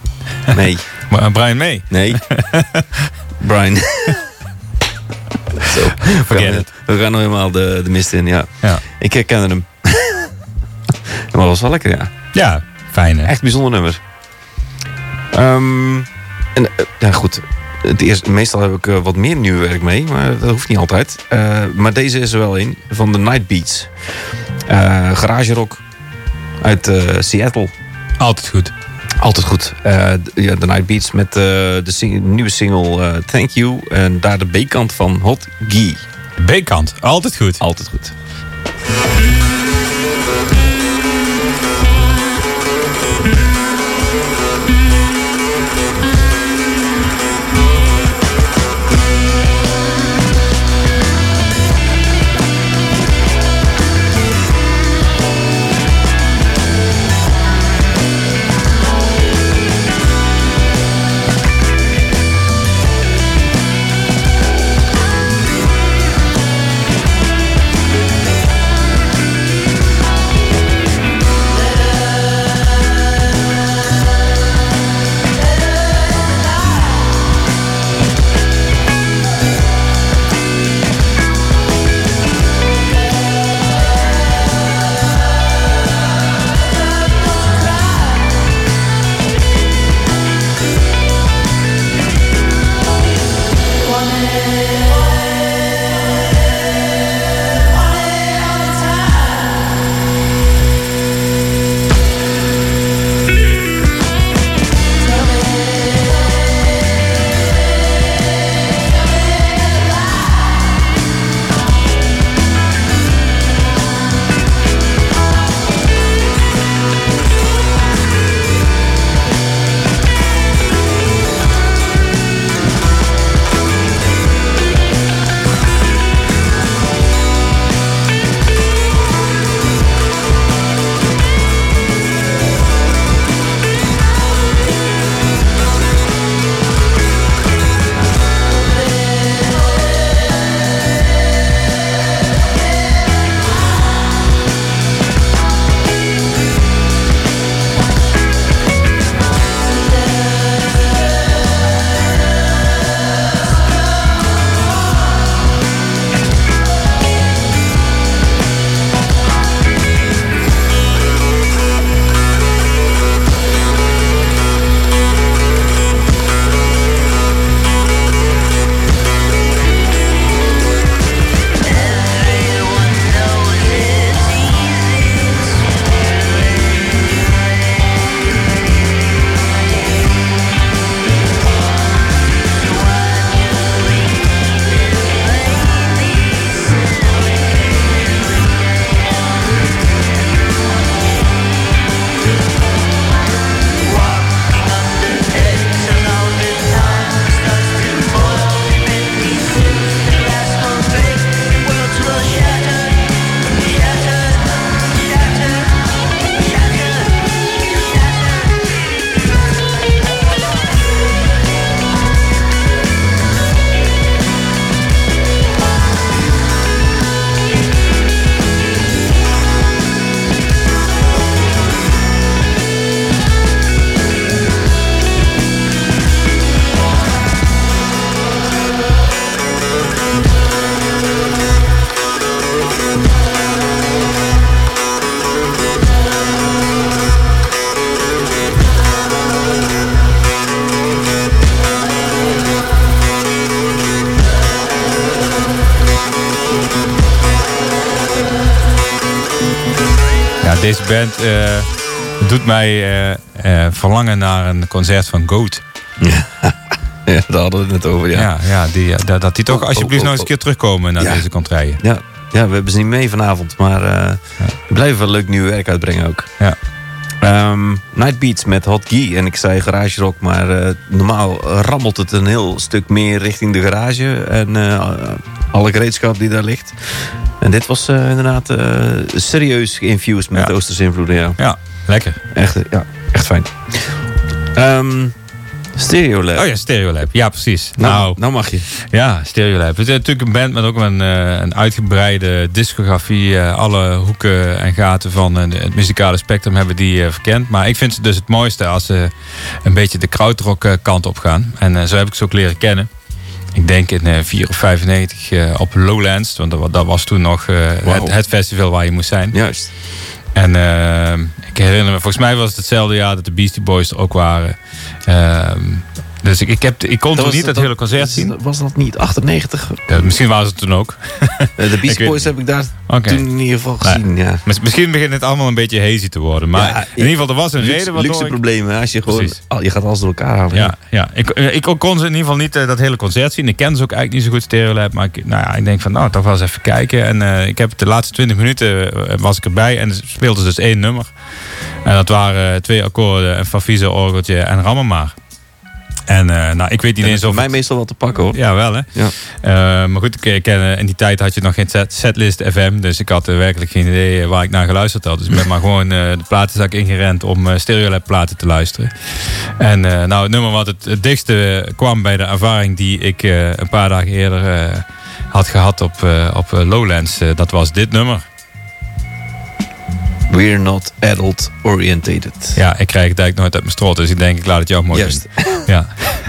Nee, Maar, eh, Brian May. nee. Brian... Zo, we gaan, we gaan nog helemaal de, de mist in, ja. Ja. Ik herkende hem. maar dat was wel lekker, ja. Ja, fijn hè. Echt bijzonder nummer. Ehm, en, ja, goed. Het eerste, meestal heb ik eh, wat meer nieuw werk mee, maar dat hoeft niet altijd. Eh, maar deze is er wel een, van de Night Beats. Eh garage rock uit Seattle. Altijd goed. Altijd goed. Ja, de Night Beats met de sing- nieuwe single Thank You. En daar de B-kant van Hot Gee. De B-kant. Altijd goed. Altijd goed. Band eh, doet mij eh, eh, verlangen naar een concert van Goat. Ja, daar hadden we het net over, ja. Ja, ja, die, dat, dat die toch Oh, alsjeblieft oh, nog eens een keer terugkomen naar Ja. deze contraien. Ja, ja, we hebben ze niet mee vanavond, maar we blijven wel leuk nieuw werk uitbrengen ook. Ja. Ehm, Night Beats met Hot. En ik zei garage rock, maar normaal rammelt het een heel stuk meer richting de garage. En alle gereedschap die daar ligt. En dit was eh, inderdaad eh, serieus geïnfused met Ja. Oosterse invloeden. Ja. Ja, lekker. Echt, eh, ja, echt fijn. Stereolab. Oh ja, Stereolab. Ja, precies. Nou, nou nou mag je. Ja, Stereolab. Het is natuurlijk een band met ook een, een uitgebreide discografie. alle hoeken en gaten van het muzikale spectrum hebben die verkend. Maar ik vind ze dus het mooiste als ze een beetje de krautrock kant op gaan. En zo heb ik ze ook leren kennen. Ik denk in eh 4 of 95 eh, op Lowlands. Want dat, wa- dat was toen nog eh, het, het festival waar je moest zijn. Juist. En eh, ik herinner me, volgens mij was het hetzelfde jaar dat de Beastie Boys er ook waren. Dus ik, ik, heb, ik kon toen niet dat, hele concert zien. Was dat niet 98? Ja, misschien waren ze het toen ook. Eh, De Beast Boys heb ik daar toen in ieder geval gezien. Ja. Mis- Misschien begint het allemaal een beetje hazy te worden. Maar Ja, in ieder geval, er was een Luxe, reden waardoor luxe ik... problemen. Als je gewoon, oh, je gaat alles door elkaar halen. Ja, ja. Ik, eh, ik kon ze in ieder geval niet eh, dat hele concert zien. Ik ken ze ook eigenlijk niet zo goed, Stereolab. Maar ik, nou ja, ik denk van, nou, toch wel eens even kijken. En ik heb de laatste 20 minuten was ik erbij. En speelde dus één nummer. En dat waren twee akkoorden, een Favise orgeltje en Rammermaar. En eh, nou, ik weet niet Dat is eens of... mij meestal wel te pakken hoor. Ja, wel hè. Ja. Eh, maar goed, ik, ken, eh, in die tijd had je nog geen set, setlist FM. Dus ik had werkelijk geen idee waar ik naar geluisterd had. Dus ik ben maar gewoon de platenzak ingerend om Stereolab platen te luisteren. En nou, het nummer wat het, het dichtste kwam bij de ervaring die ik een paar dagen eerder had gehad op, op Lowlands. dat was dit nummer. We're not adult orientated. Ja, ik krijg het eigenlijk nooit uit mijn strot. Dus ik denk, ik laat het jou mooi Juist. doen. Ja.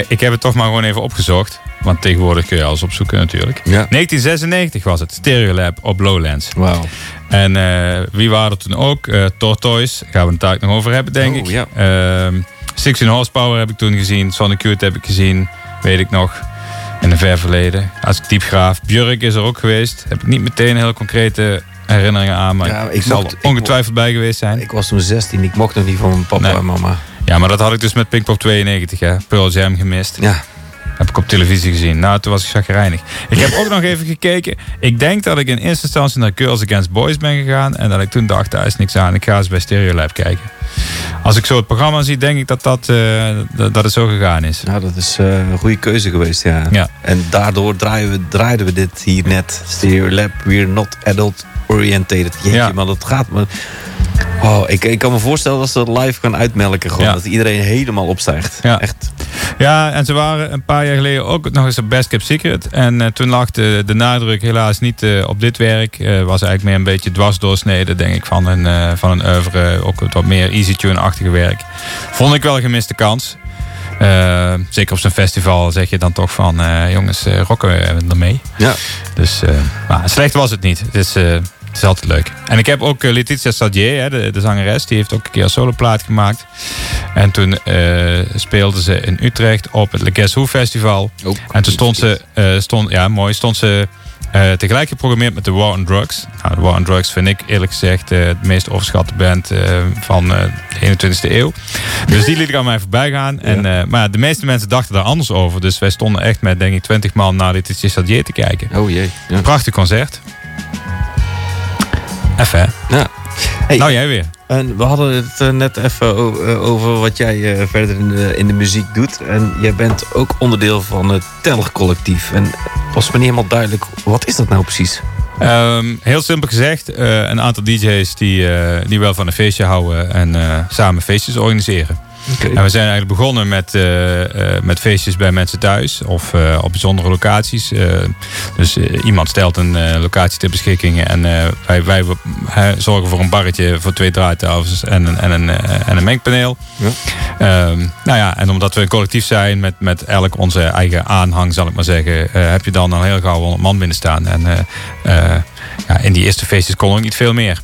ik, he- ik heb het toch maar gewoon even opgezocht. Want tegenwoordig kun je alles opzoeken natuurlijk. Ja. 1996 was het. Stereolab op Lowlands. Wauw. En eh, wie waren er toen ook? Eh Tortoise. Gaan we het daar nog over hebben, denk Oh, ik. ja. Ehm 16 Horsepower heb ik toen gezien. Sonic Youth heb ik gezien. Weet ik nog. In een ver verleden. Als ik diep graaf. Björk is er ook geweest. Heb ik niet meteen heel concrete herinneringen aan. Maar Ja, ik, ik zal mocht- ik ongetwijfeld bij geweest zijn. Ik was toen 16, ik mocht nog niet van mijn papa Nee. en mama. Ja, maar dat had ik dus met Pinkpop 92. Hè. Pearl Jam gemist. Ja. Heb ik op televisie gezien. Nou, toen was ik chagrijnig. Ik heb ook nog even gekeken. Ik denk dat ik in eerste instantie naar Girls Against Boys ben gegaan. En dat ik toen dacht, daar is niks aan. Ik ga eens bij Stereolab kijken. Als ik zo het programma zie, denk ik dat, dat, eh, dat, dat het zo gegaan is. Nou, dat is eh, een goede keuze geweest, ja. Ja. En daardoor draaien we, draaiden we dit hier net. Stereo Lab, we're not adult orientated. Jeetje, Ja. maar dat gaat me... Oh, ik, ik kan me voorstellen dat ze dat live gaan uitmelken. Gewoon, Ja. Dat iedereen helemaal opstijgt. Ja. Echt. Ja, en ze waren een paar jaar geleden ook nog eens op Best Kept Secret. En eh, toen lag de, de nadruk helaas niet eh, op dit werk. Eh was eigenlijk meer een beetje dwarsdoorsneden, denk ik, van een, van een oeuvre. Ook het wat meer easy tune-achtige werk. Vond ik wel een gemiste kans. Zeker op zo'n festival zeg je dan toch van... jongens, eh, rocken we ermee. Ja. Dus maar slecht was het niet. Het is, het is altijd leuk. En ik heb ook eh, Letitia Sadier, hè, de, de zangeres, die heeft ook een keer een soloplaat gemaakt. En toen eh speelde ze in Utrecht op het Le Guess Who Festival. Ook. En toen stond ze, eh, stond, ja mooi, stond ze tegelijk geprogrammeerd met de War on Drugs. Nou, de War on Drugs vind ik eerlijk gezegd eh, de meest overschatte band van de 21ste eeuw. Dus die liet ik aan mij voorbij gaan. En, maar de meeste mensen dachten daar anders over. Dus wij stonden echt met denk ik 20 man naar Letitia Sadier te kijken. Oh jee. Ja. Prachtig concert. Even hè? Ja. Hey, Nou jij weer. En we hadden het net even eh, over wat jij eh, verder in de, in de muziek doet. En jij bent ook onderdeel van het Telg-collectief. En het was me niet helemaal duidelijk, wat is dat nou precies? Ehm, heel simpel gezegd, eh, een aantal DJ's die, die wel van een feestje houden en samen feestjes organiseren. En we zijn eigenlijk begonnen met, eh, eh, met feestjes bij mensen thuis of eh, op bijzondere locaties. Dus iemand stelt een locatie ter beschikking en wij, wij zorgen voor een barretje voor twee draaitafels en een, en een, en een mengpaneel. Ja. Ehm, nou ja, en omdat we een collectief zijn met, met elk onze eigen aanhang, zal ik maar zeggen, heb je dan al heel gauw 100 man binnen staan. En ja, in die eerste feestjes kon ook niet veel meer.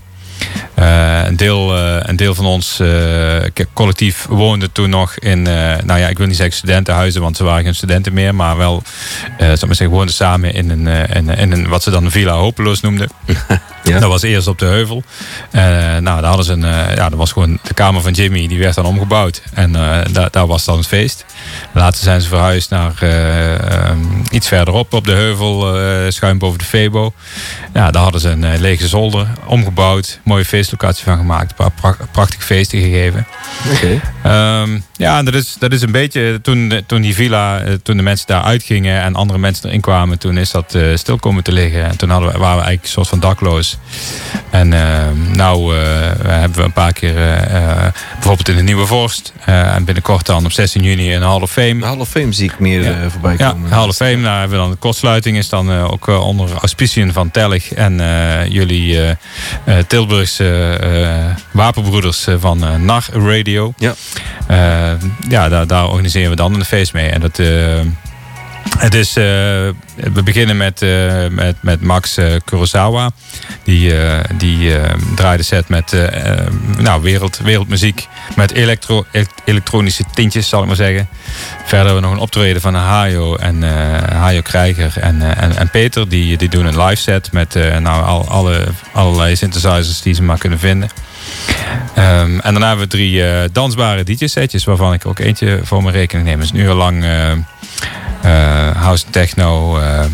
Eh, een, deel, eh, een deel van ons eh, collectief woonde toen nog in, nou ja, ik wil niet zeggen studentenhuizen, want ze waren geen studenten meer, maar wel, zal ik maar zeggen, woonden samen in een, in, in een wat ze dan villa hopeloos noemden. Ja. Dat was eerst op de heuvel. Eh, nou, daar hadden ze een, eh, ja, dat was gewoon de kamer van Jimmy, die werd dan omgebouwd. En eh, daar, daar was dan het feest. Later zijn ze verhuisd naar eh, ehm, iets verderop op de heuvel, schuin boven de Febo. Ja, daar hadden ze een lege zolder omgebouwd, mooie feestlocatie van gemaakt, een paar pra- prachtige feesten gegeven. Oké. Ehm, ja, dat is, dat is een beetje toen, toen die villa, toen de mensen daar uitgingen en andere mensen erin kwamen, toen is dat stil komen te liggen. En toen hadden we, waren we eigenlijk een soort van dakloos. En ehm, nou eh, hebben we een paar keer, eh, eh, bijvoorbeeld in de Nieuwe Vorst eh, en binnenkort dan op 16 juni in de Hall of Fame. Hall of Fame zie ik meer Ja. eh, voorbij Ja, komen. Hall of Fame. Daar hebben we dan de kortsluiting. Is dan eh, ook eh, onder auspiciën van Tellig en eh, jullie eh, eh, Tilburgse eh, wapenbroeders eh, van eh, NAR Radio. Ja. Eh, ja, daar, daar organiseren we dan een feest mee. En dat... het is, eh, we beginnen met, eh, met, met Max eh, Kurosawa. Die, die draaide set met nou, wereld, wereldmuziek. Met elektro, elek- elektronische tintjes, zal ik maar zeggen. Verder hebben we nog een optreden van Hajo en Hajo Krijger en, en, en Peter. Die, die doen een live set met nou, al, alle, allerlei synthesizers die ze maar kunnen vinden. Ehm, en dan hebben we drie dansbare DJ-setjes, waarvan ik ook eentje voor mijn rekening neem. Dus een uur lang house en techno. eh,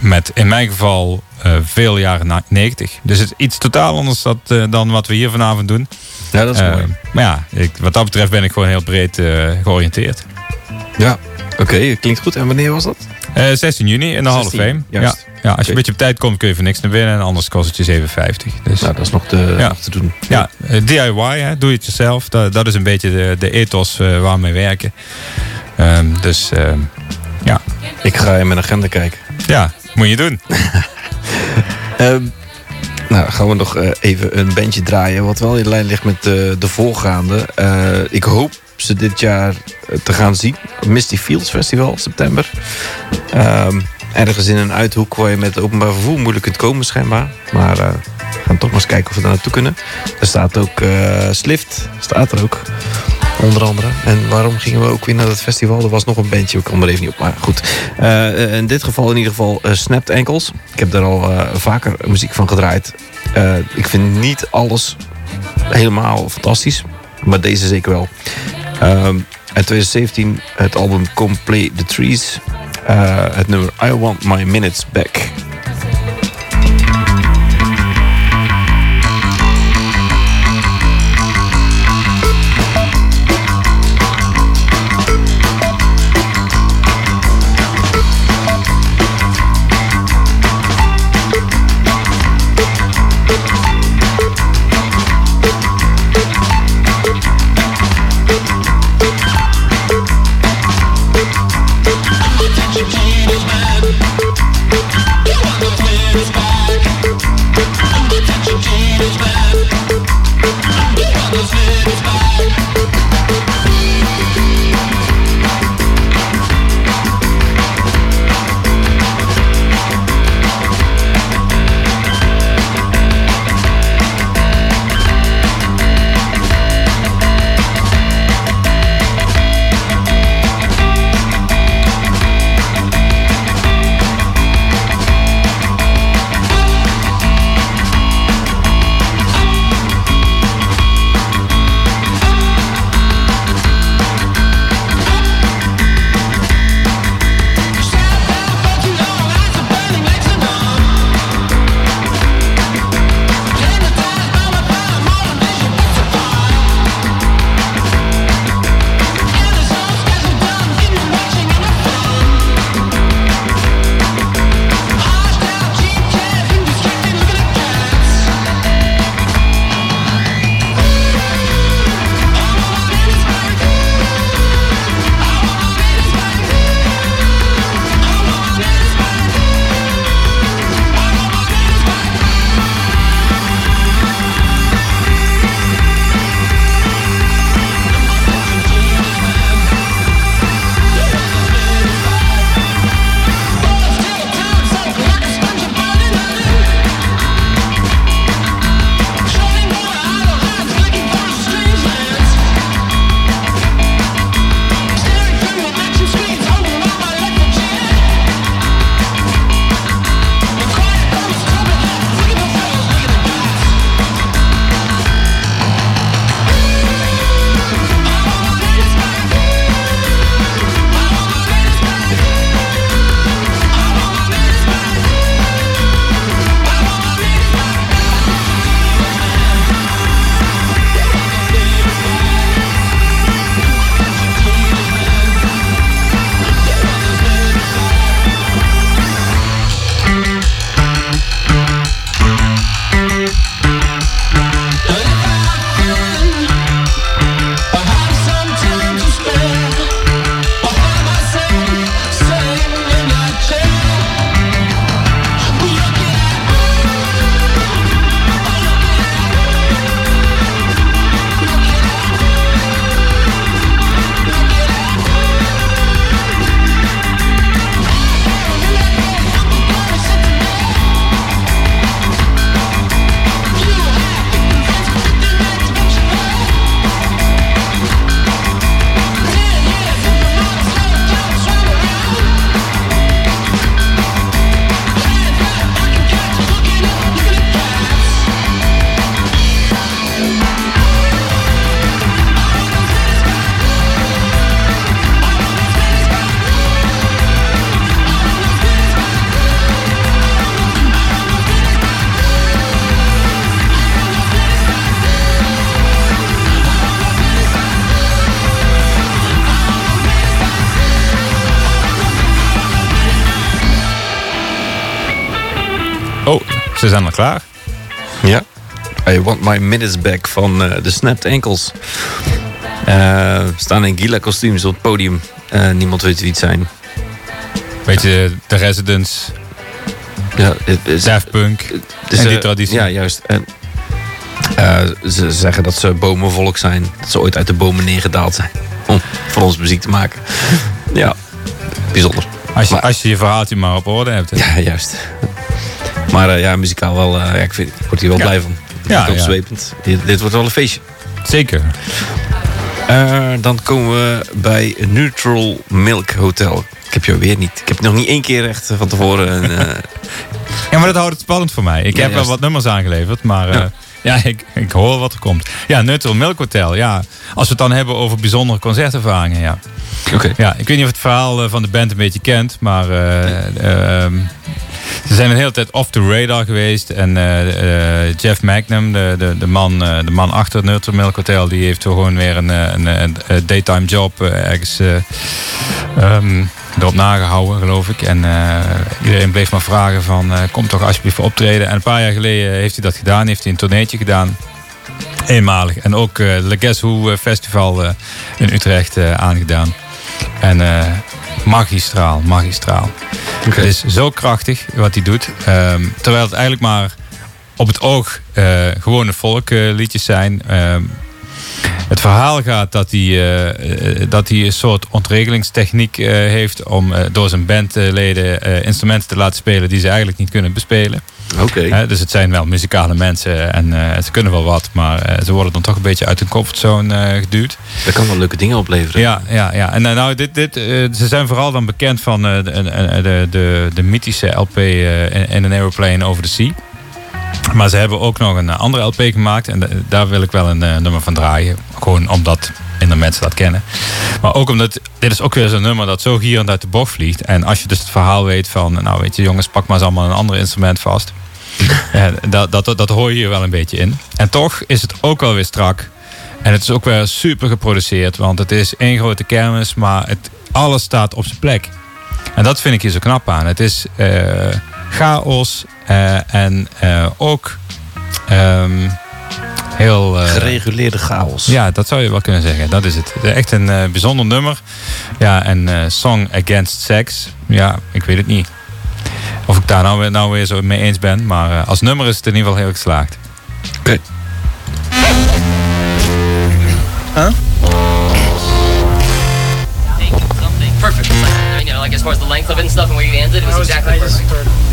met in mijn geval eh, veel jaren na- 90. Dus het is iets totaal anders dat, eh, dan wat we hier vanavond doen. Ja, dat is Eh, mooi. maar ja, ik, wat dat betreft ben ik gewoon heel breed eh, georiënteerd. Ja. Oké, klinkt goed. En wanneer was dat? Eh, 16 juni in de Hall of 16, Fame. Ja. juist. Ja, als je een beetje op tijd komt kun je voor niks naar binnen. En anders kost het je 7,50. Dus Nou, dat is nog te, Ja. nog te doen. ja, eh, DIY, hè, doe het jezelf. Dat, dat is een beetje de, de ethos eh, waar we mee werken. Ehm, dus ehm, ja. Ik ga in mijn agenda kijken. ja, moet je doen. Ehm, nou, gaan we nog eh, even een bandje draaien. Wat wel in lijn ligt met eh, de voorgaande. Eh, ik hoop ze dit jaar te gaan zien. Misty Fields Festival, september. Ehm, ergens in een uithoek waar je met openbaar vervoer moeilijk kunt komen schijnbaar. Maar we gaan toch maar eens kijken of we daar naartoe kunnen. Er staat ook Slift, staat er ook. Onder andere. En waarom gingen we ook weer naar dat festival? Er was nog een bandje, ik kom er even niet op. Maar goed. Eh, in dit geval in ieder geval eh, Snapped Ankles. Ik heb daar al eh, vaker muziek van gedraaid. Eh, ik vind niet alles helemaal fantastisch. Maar deze zeker wel. Uit 2017 het album Come Play the Trees. Eh, het nummer I Want My Minutes Back. Oh, ze zijn al klaar. Ja. I Want My Minutes Back van eh, de Snapped Ankles. Eh, staan in gila kostuums op het podium. Eh, niemand weet wie het zijn. Beetje de Residents, Ja, is, Daft Punk is, en die traditie. Ja, juist. En, ze zeggen dat ze bomenvolk zijn. Dat ze ooit uit de bomen neergedaald zijn. om voor ons muziek te maken. Ja, bijzonder. Als je, Maar- als je je verhaaltje maar op orde hebt. hè. Ja, juist. Maar eh, ja, muzikaal wel, eh, ja, ik, vind, ik word hier wel blij van. Ja, Ja, opzwepend. Dit, dit wordt wel een feestje. Zeker. Eh, dan komen we bij Neutral Milk Hotel. Ik heb jou weer niet. Ik heb nog niet één keer echt van tevoren. Een, Ja, maar dat houdt het spannend voor mij. Ik Ja, heb wel wat nummers aangeleverd, maar Ja. ja, ik, ik hoor wat er komt. Ja, Neutral Milk Hotel. Ja, als we het dan hebben over bijzondere concertervaringen, ja. Oké. Ja, ik weet niet of het verhaal van de band een beetje kent, maar eh, ehm, ze zijn een hele tijd off the radar geweest. En eh, eh, Jeff Magnum, de, de, de, man, eh, de man achter Neutral Milk Hotel, die heeft gewoon weer een, een, een, daytime job ergens ehm, erop nagehouden, geloof ik. En iedereen bleef maar vragen van, kom toch alsjeblieft optreden. En een paar jaar geleden heeft hij dat gedaan, heeft hij een tourneetje gedaan. Eenmalig. En ook Le Guess Who Festival in Utrecht aangedaan. En magistraal, magistraal. Het is zo krachtig wat hij doet. Ehm, terwijl het eigenlijk maar op het oog eh, gewone volkliedjes zijn. Ehm, het verhaal gaat dat hij, eh, eh, dat hij een soort ontregelingstechniek heeft om door zijn bandleden instrumenten te laten spelen die ze eigenlijk niet kunnen bespelen. Oké. Dus het zijn wel muzikale mensen en eh, ze kunnen wel wat, maar eh, ze worden dan toch een beetje uit hun comfortzone eh, geduwd. Dat kan wel leuke dingen opleveren. Ja, ja, ja. En nou, dit, dit, ze zijn vooral dan bekend van de, de, de, de, mythische LP in in an Aeroplane Over the Sea. Maar ze hebben ook nog een eh, andere LP gemaakt. En eh, daar wil ik wel een eh, nummer van draaien. Gewoon omdat minder mensen dat kennen. Maar ook omdat dit is ook weer zo'n nummer dat zo gierend uit de bocht vliegt. En als je dus het verhaal weet van... Nou weet je jongens, pak maar eens allemaal een ander instrument vast. Dat, dat, dat hoor je hier wel een beetje in. En toch is het ook wel weer strak. En het is ook weer super geproduceerd. Want het is één grote kermis, maar het, alles staat op zijn plek. En dat vind ik hier zo knap aan. Het is chaos eh, en eh, ook ehm, heel... eh, Gereguleerde chaos. ja, dat zou je wel kunnen zeggen. Dat is het. Echt een eh, bijzonder nummer. Ja, en eh, Song Against Sex. Ja, ik weet het niet. Of ik daar nou, weer- nou weer zo mee eens ben. Maar als nummer is het in ieder geval heel geslaagd. Oké. something perfect. It's like, you know, like as far as the length of it and stuff and where you ended, it was, exactly perfect.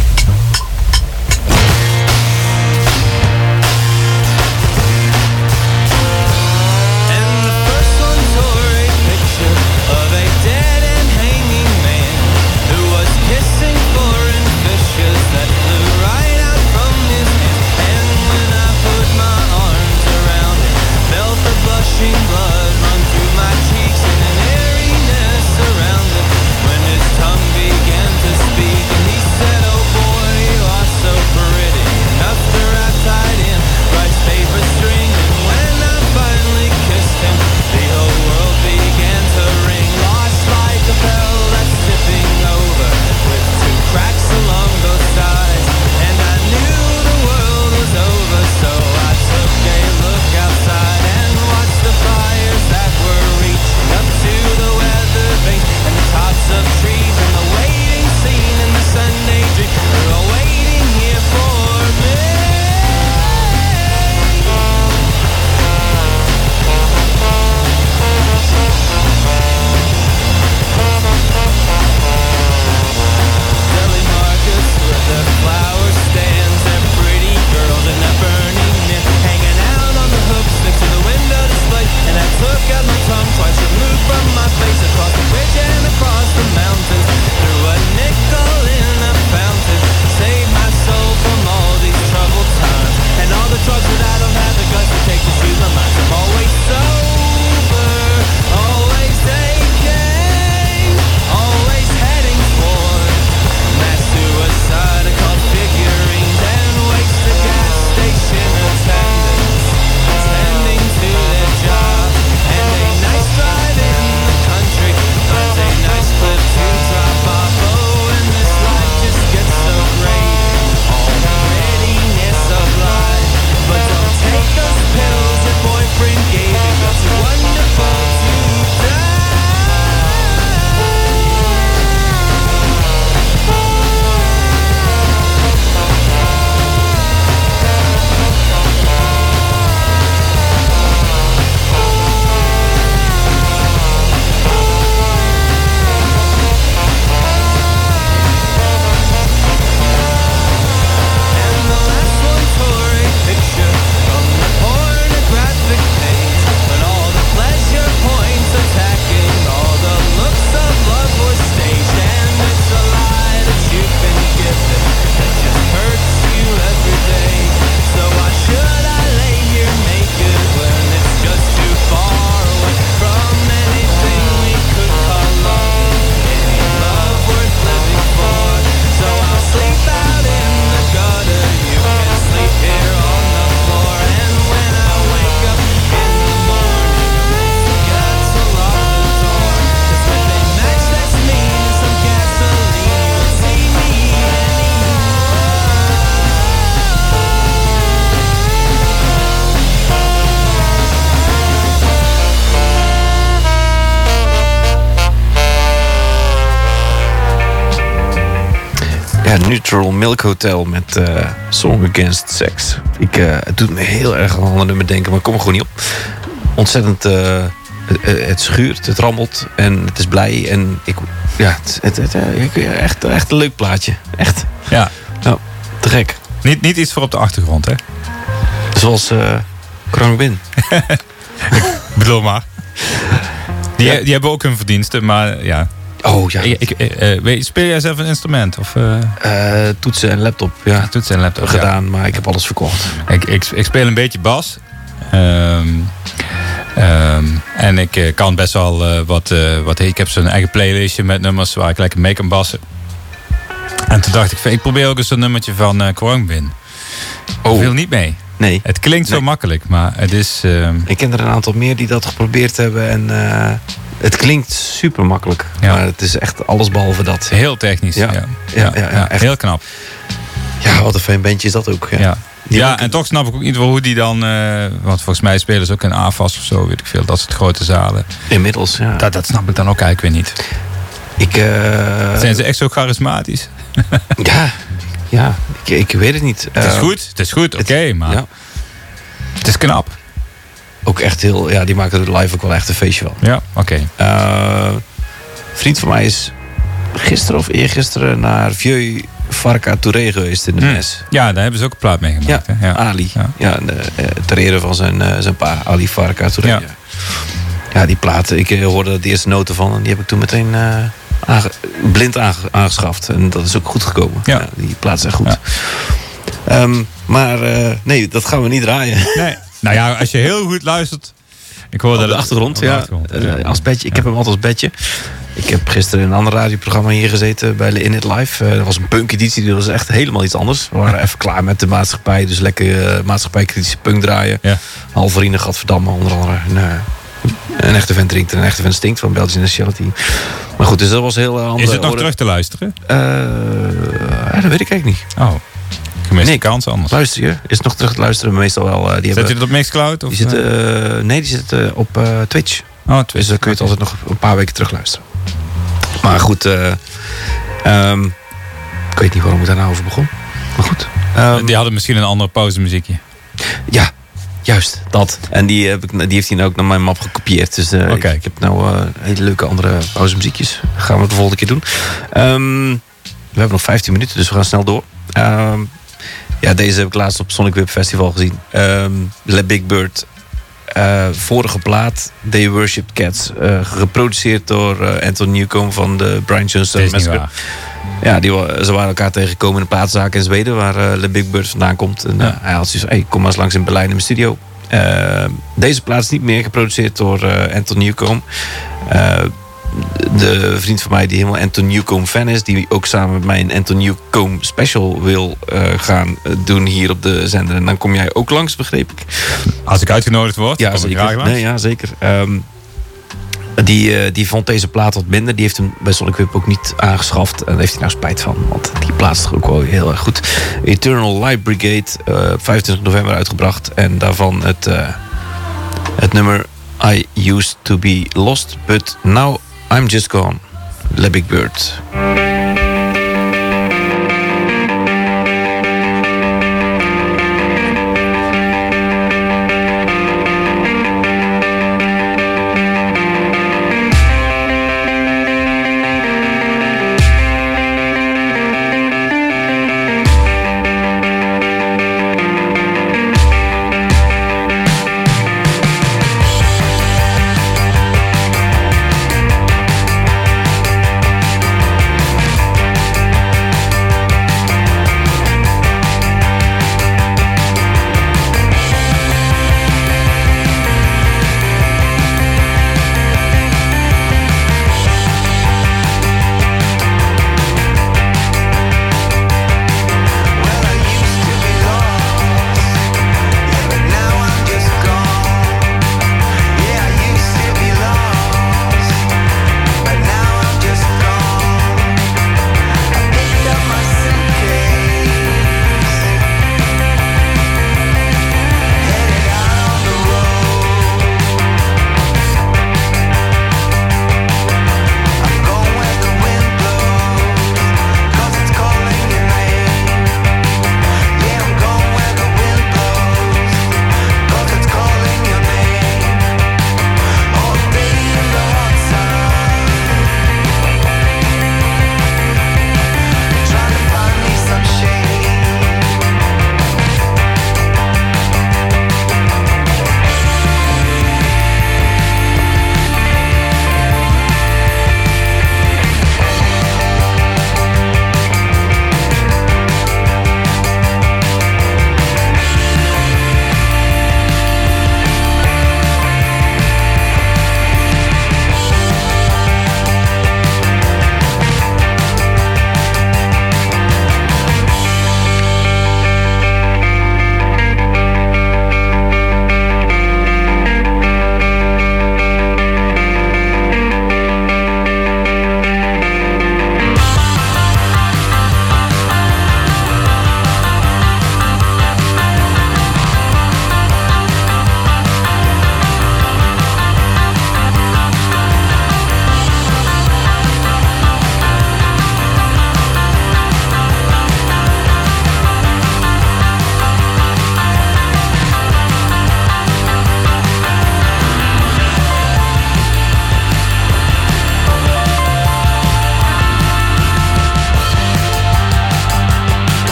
Neutral Milk Hotel met eh, Song Against Sex. Ik, eh, het doet me heel erg aan een ander nummer denken, maar ik kom er gewoon niet op. Ontzettend, eh, het, het schuurt, het rammelt en het is blij. En ik, ja, het, het, het, ik- echt, echt een leuk plaatje. Echt. Ja. Ja, te gek. Niet, niet iets voor op de achtergrond, hè? Zoals uh, Krang Bin. Bedoel maar. Die, die hebben ook hun verdiensten, maar ja. Oh ja, Ik, ik, eh, eh, speel jij zelf een instrument? Of eh toetsen en laptop. Ja, toetsen en laptop? gedaan, maar ik heb alles verkocht. Ik, ik, ik speel een beetje bas. Ehm, ehm, en ik kan best wel wat, wat... Ik heb zo'n eigen playlistje met nummers waar ik lekker mee kan bassen. En toen dacht ik, ik probeer ook eens een nummertje van Kwangbin. Oh. Ik wil niet mee. Nee. Het klinkt zo makkelijk, maar het is... ehm, Ik ken er een aantal meer die dat geprobeerd hebben. En het klinkt super makkelijk. Ja. Maar het is echt alles behalve dat. heel technisch. Ja. Ja, Ja, echt. heel knap. Ja, wat een fijn bandje is dat ook. Ja. Ja. En toch snap ik ook niet wel hoe die dan... eh, want volgens mij spelen ze ook in AFAS of zo, weet ik veel. Dat soort grote zalen. Inmiddels, ja. Dat, dat snap ik dan ook eigenlijk weer niet. ik, eh, Zijn ze echt zo charismatisch? Ja, ja ik, ik weet het niet. het is Eh, goed, het is goed, oké, maar Ja, het is knap. Ook echt heel... Ja, die maken er live ook wel echt een feestje van. Ja, oké. Eh, een vriend van mij is gisteren of eergisteren naar Vieux Varka Touré geweest in de Hm. mes. Ja, daar hebben ze ook een plaat mee Ja, gemaakt. hè? ja. Ali. Ja. Ja, de, eh, ter ere van zijn, eh, zijn pa, Ali Farka Touré. Ja. Ja. ja, die platen, ik eh, hoorde de eerste noten van en die heb ik toen meteen eh, aange- blind aange- aangeschaft. En dat is ook goed gekomen. Ja. die plaat zijn goed. Ja. Ehm, maar eh, nee, dat gaan we niet draaien. Nee. Nou ja, als je heel goed luistert. Ik hoorde de dat- achtergrond, ja. Eh, ja. Als bedje. Ik heb hem altijd als bedje. Ik heb gisteren in een ander radioprogramma hier gezeten bij In It Live. Eh, dat was een punk-editie, dat was echt helemaal iets anders. We waren even klaar met de maatschappij, dus lekker eh, maatschappijkritische punk draaien. Ja. Halverine, Gadverdamme, onder andere. Eh, een echte vent drinkt en een echte vent stinkt van Belgian Nationality. Maar goed, dus dat was heel eh, andere... Is het nog orde. terug te luisteren? Ja, dat weet ik eigenlijk niet. Oh, gemiste Nee. kans anders. Luister je? Is het nog terug te luisteren? Meestal wel. eh, die je hebben, het op Mixcloud? Of, die zitten, eh, nee, die zitten op eh, Twitch. Oh, Dus Twitch. dan kun je het altijd nog een paar weken terug luisteren. Maar goed, eh, ehm, ik weet niet waarom ik daar nou over begon. Maar goed. ehm, Die hadden misschien een andere pauzemuziekje. ja, juist, dat. En die, heb ik, die heeft hij nou ook naar mijn map gekopieerd. Dus eh, Oké. ik, ik heb nou eh, hele leuke andere pauzemuziekjes. Dat gaan we de volgende keer doen. Ehm, we hebben nog 15 minuten, dus we gaan snel door. Ja, deze heb ik laatst op Sonic Whip Festival gezien. Ehm Le Big Bird. eh, vorige plaat, They Worshipped Cats. eh, geproduceerd door eh, Anton Newcomb van de Brian Johnson Massacre. Ja, die, ze waren elkaar tegengekomen in een plaatszaak in Zweden, waar Le Big Bird vandaan komt. En, Ja. hij had zoiets hey, kom maar eens langs in Berlijn in mijn studio. Deze plaat is niet meer geproduceerd door Anton Newcomb. De vriend van mij die helemaal Anton Newcomb fan is, die ook samen met mij een Anton Newcomb special wil eh, gaan eh, doen hier op de zender. En dan kom jij ook langs, begreep ik. Als ik uitgenodigd word, Ja, ik zeker. graag langs. Nee, ja, zeker. Ehm, die, eh, die vond deze plaat wat minder. Die heeft hem bij Sonic Whip ook niet aangeschaft. En daar heeft hij nou spijt van. Want die plaat is toch ook wel heel erg goed. Eternal Light Brigade. eh, 25 november uitgebracht. En daarvan het, het nummer I used to be lost. But now I'm just gone. Le Big Bird.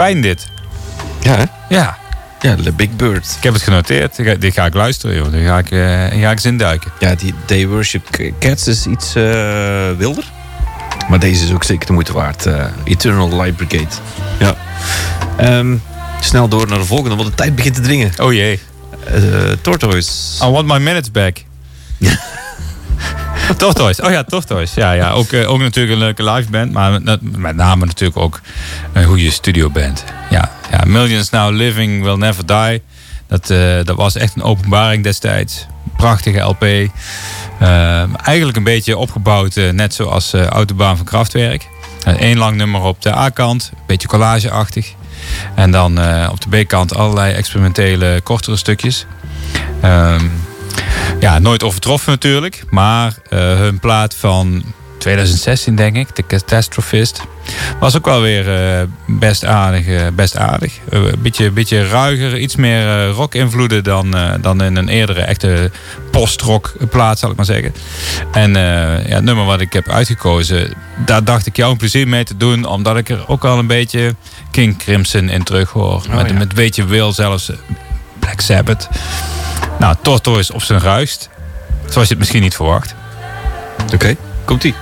Fijn dit. Ja, hè? Ja, Ja, The Big Bird. ik heb het genoteerd. Ik ga- Dit ga ik luisteren, joh. Dit ga ik, eh, ga ik eens induiken. Ja, die They Worship Cats is iets eh, wilder. Maar deze is ook zeker de moeite waard. eh, Eternal Light Brigade. Ja. Ehm, snel door naar de volgende, want de tijd begint te dringen. Oh jee. Tortoise. I want my minutes back. Tortoise. Oh ja, Tortoise. Ja, ja. Ook, eh, ook natuurlijk een leuke live band. Maar met, name natuurlijk ook een goede studio band. Ja, ja. Millions Now Living Will Never Die. Dat, eh, dat was echt een openbaring destijds. Prachtige LP. Eh, eigenlijk een beetje opgebouwd, eh, net zoals eh, Autobaan van Kraftwerk. Eén lang nummer op de A-kant. Een beetje collageachtig. En dan eh, op de B-kant allerlei experimentele kortere stukjes. Ehm, ja, nooit overtroffen natuurlijk. Maar eh, hun plaat van 2016 denk ik, The Catastrophist. Was ook wel weer eh, best aardig. eh, best aardig. Een beetje, beetje ruiger, iets meer rock-invloeden dan, dan in een eerdere echte post-rock plaat, zal ik maar zeggen. En ja, het nummer wat ik heb uitgekozen, daar dacht ik jou een plezier mee te doen, omdat ik er ook al een beetje King Crimson in terug hoor. met, ja. met beetje Will zelfs Black Sabbath. Nou, Tortoise op zijn ruist. Zoals je het misschien niet verwacht. Oké, komt-ie.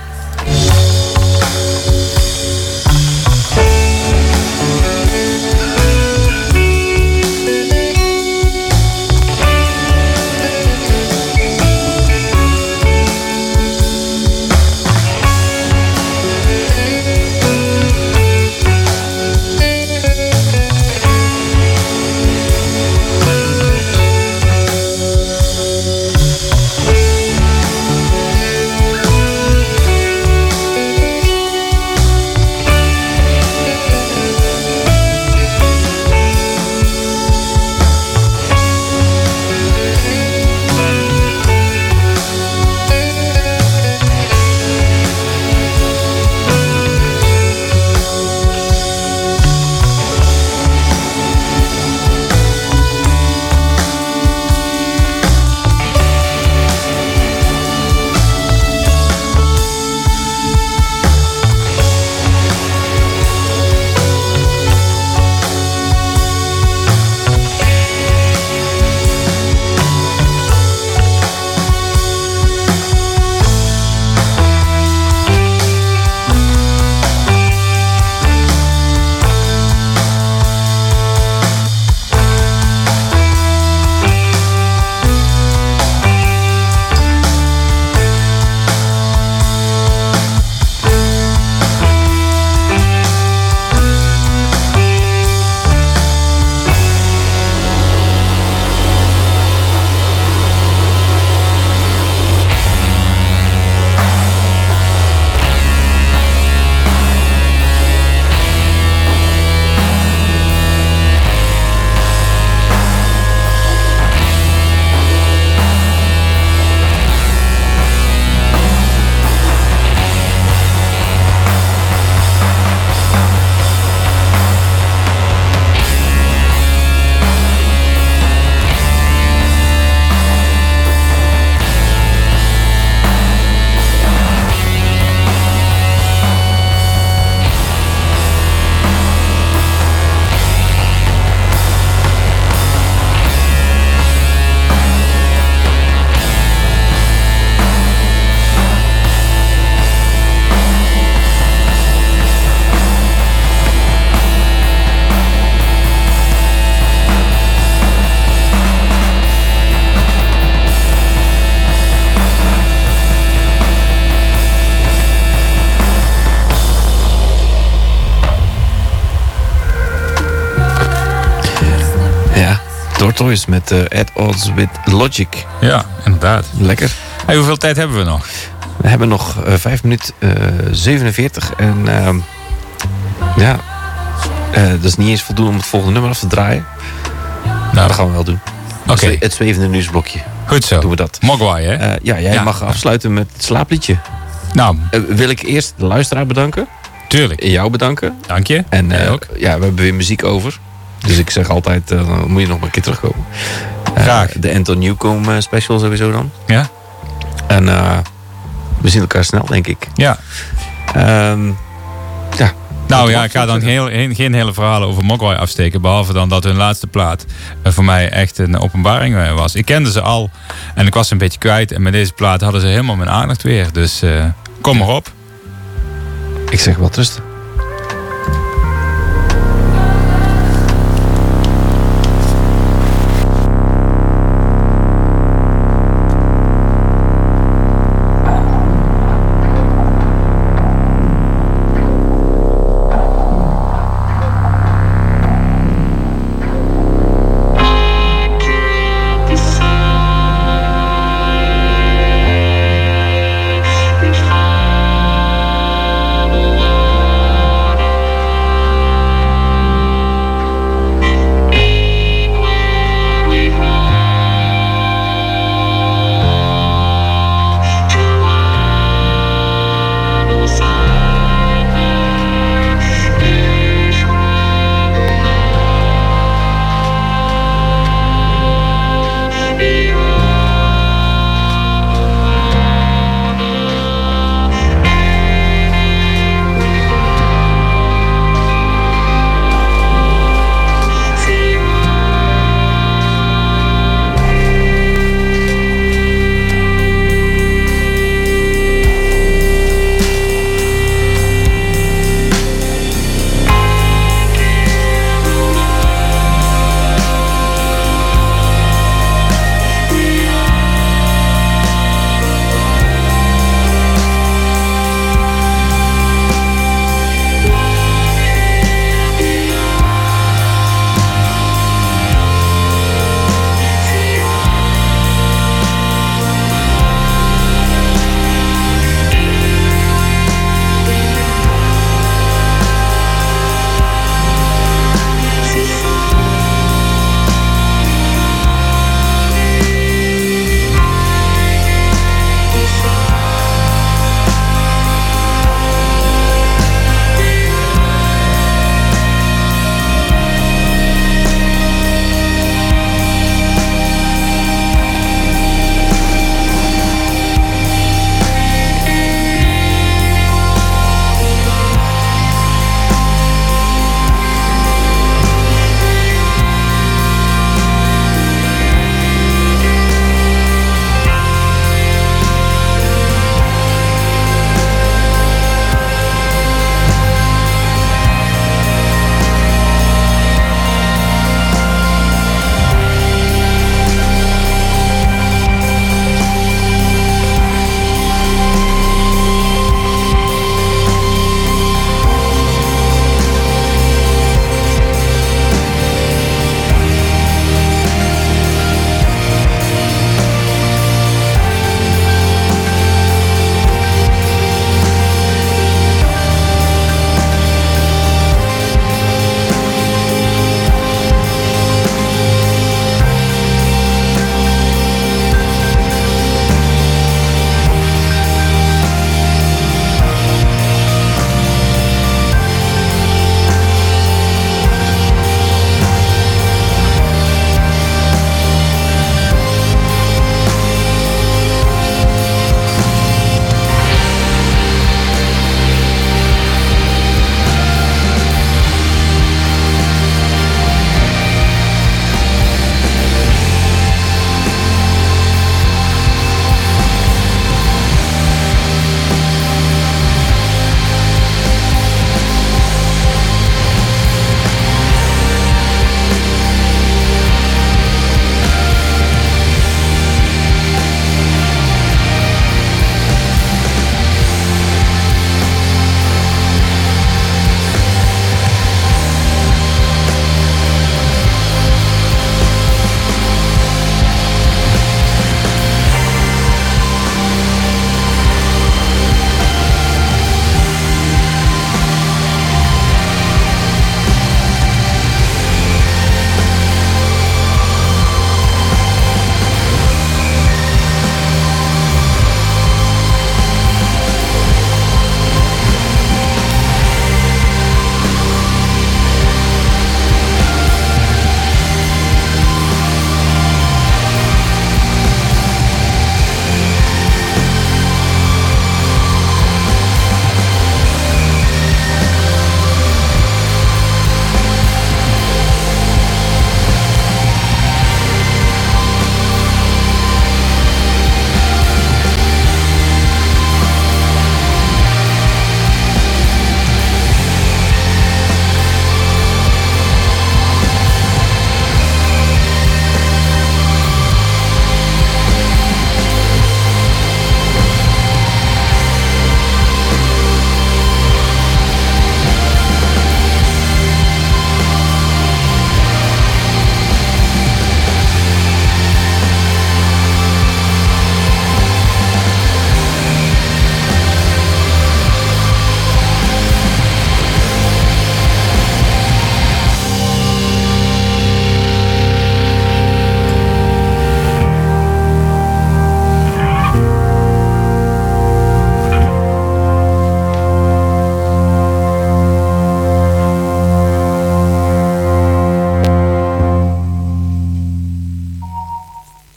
Tortoise met eh, At Odds with Logic. Ja, inderdaad. Lekker. Hey, hoeveel tijd hebben we nog? We hebben nog eh 5 minuten eh 47. En ehm, ja, eh, dat is niet eens voldoende om het volgende nummer af te draaien. Nou, dat gaan we wel doen. Oké. Het, het zwevende nieuwsblokje. Goed zo. Doen we dat. Mogwai, hè? Eh, ja, jij Ja. mag afsluiten met het slaapliedje. nou, wil ik eerst de luisteraar bedanken. tuurlijk. En jou bedanken. Dank je. En ook. ja, we hebben weer muziek over. Dus ik zeg altijd, dan moet je nog maar een keer terugkomen. Eh, Graag. de Anton Newcomb eh, special sowieso dan. Ja? En we zien elkaar snel, denk ik. Ja. Ehm, ja, Nou ja, ik ga dan heel, geen, geen hele verhalen over Mogwai afsteken. Behalve dan dat hun laatste plaat voor mij echt een openbaring was. Ik kende ze al en ik was ze een beetje kwijt. En met deze plaat hadden ze helemaal mijn aandacht weer. Dus kom maar op. Ik zeg wat rusten.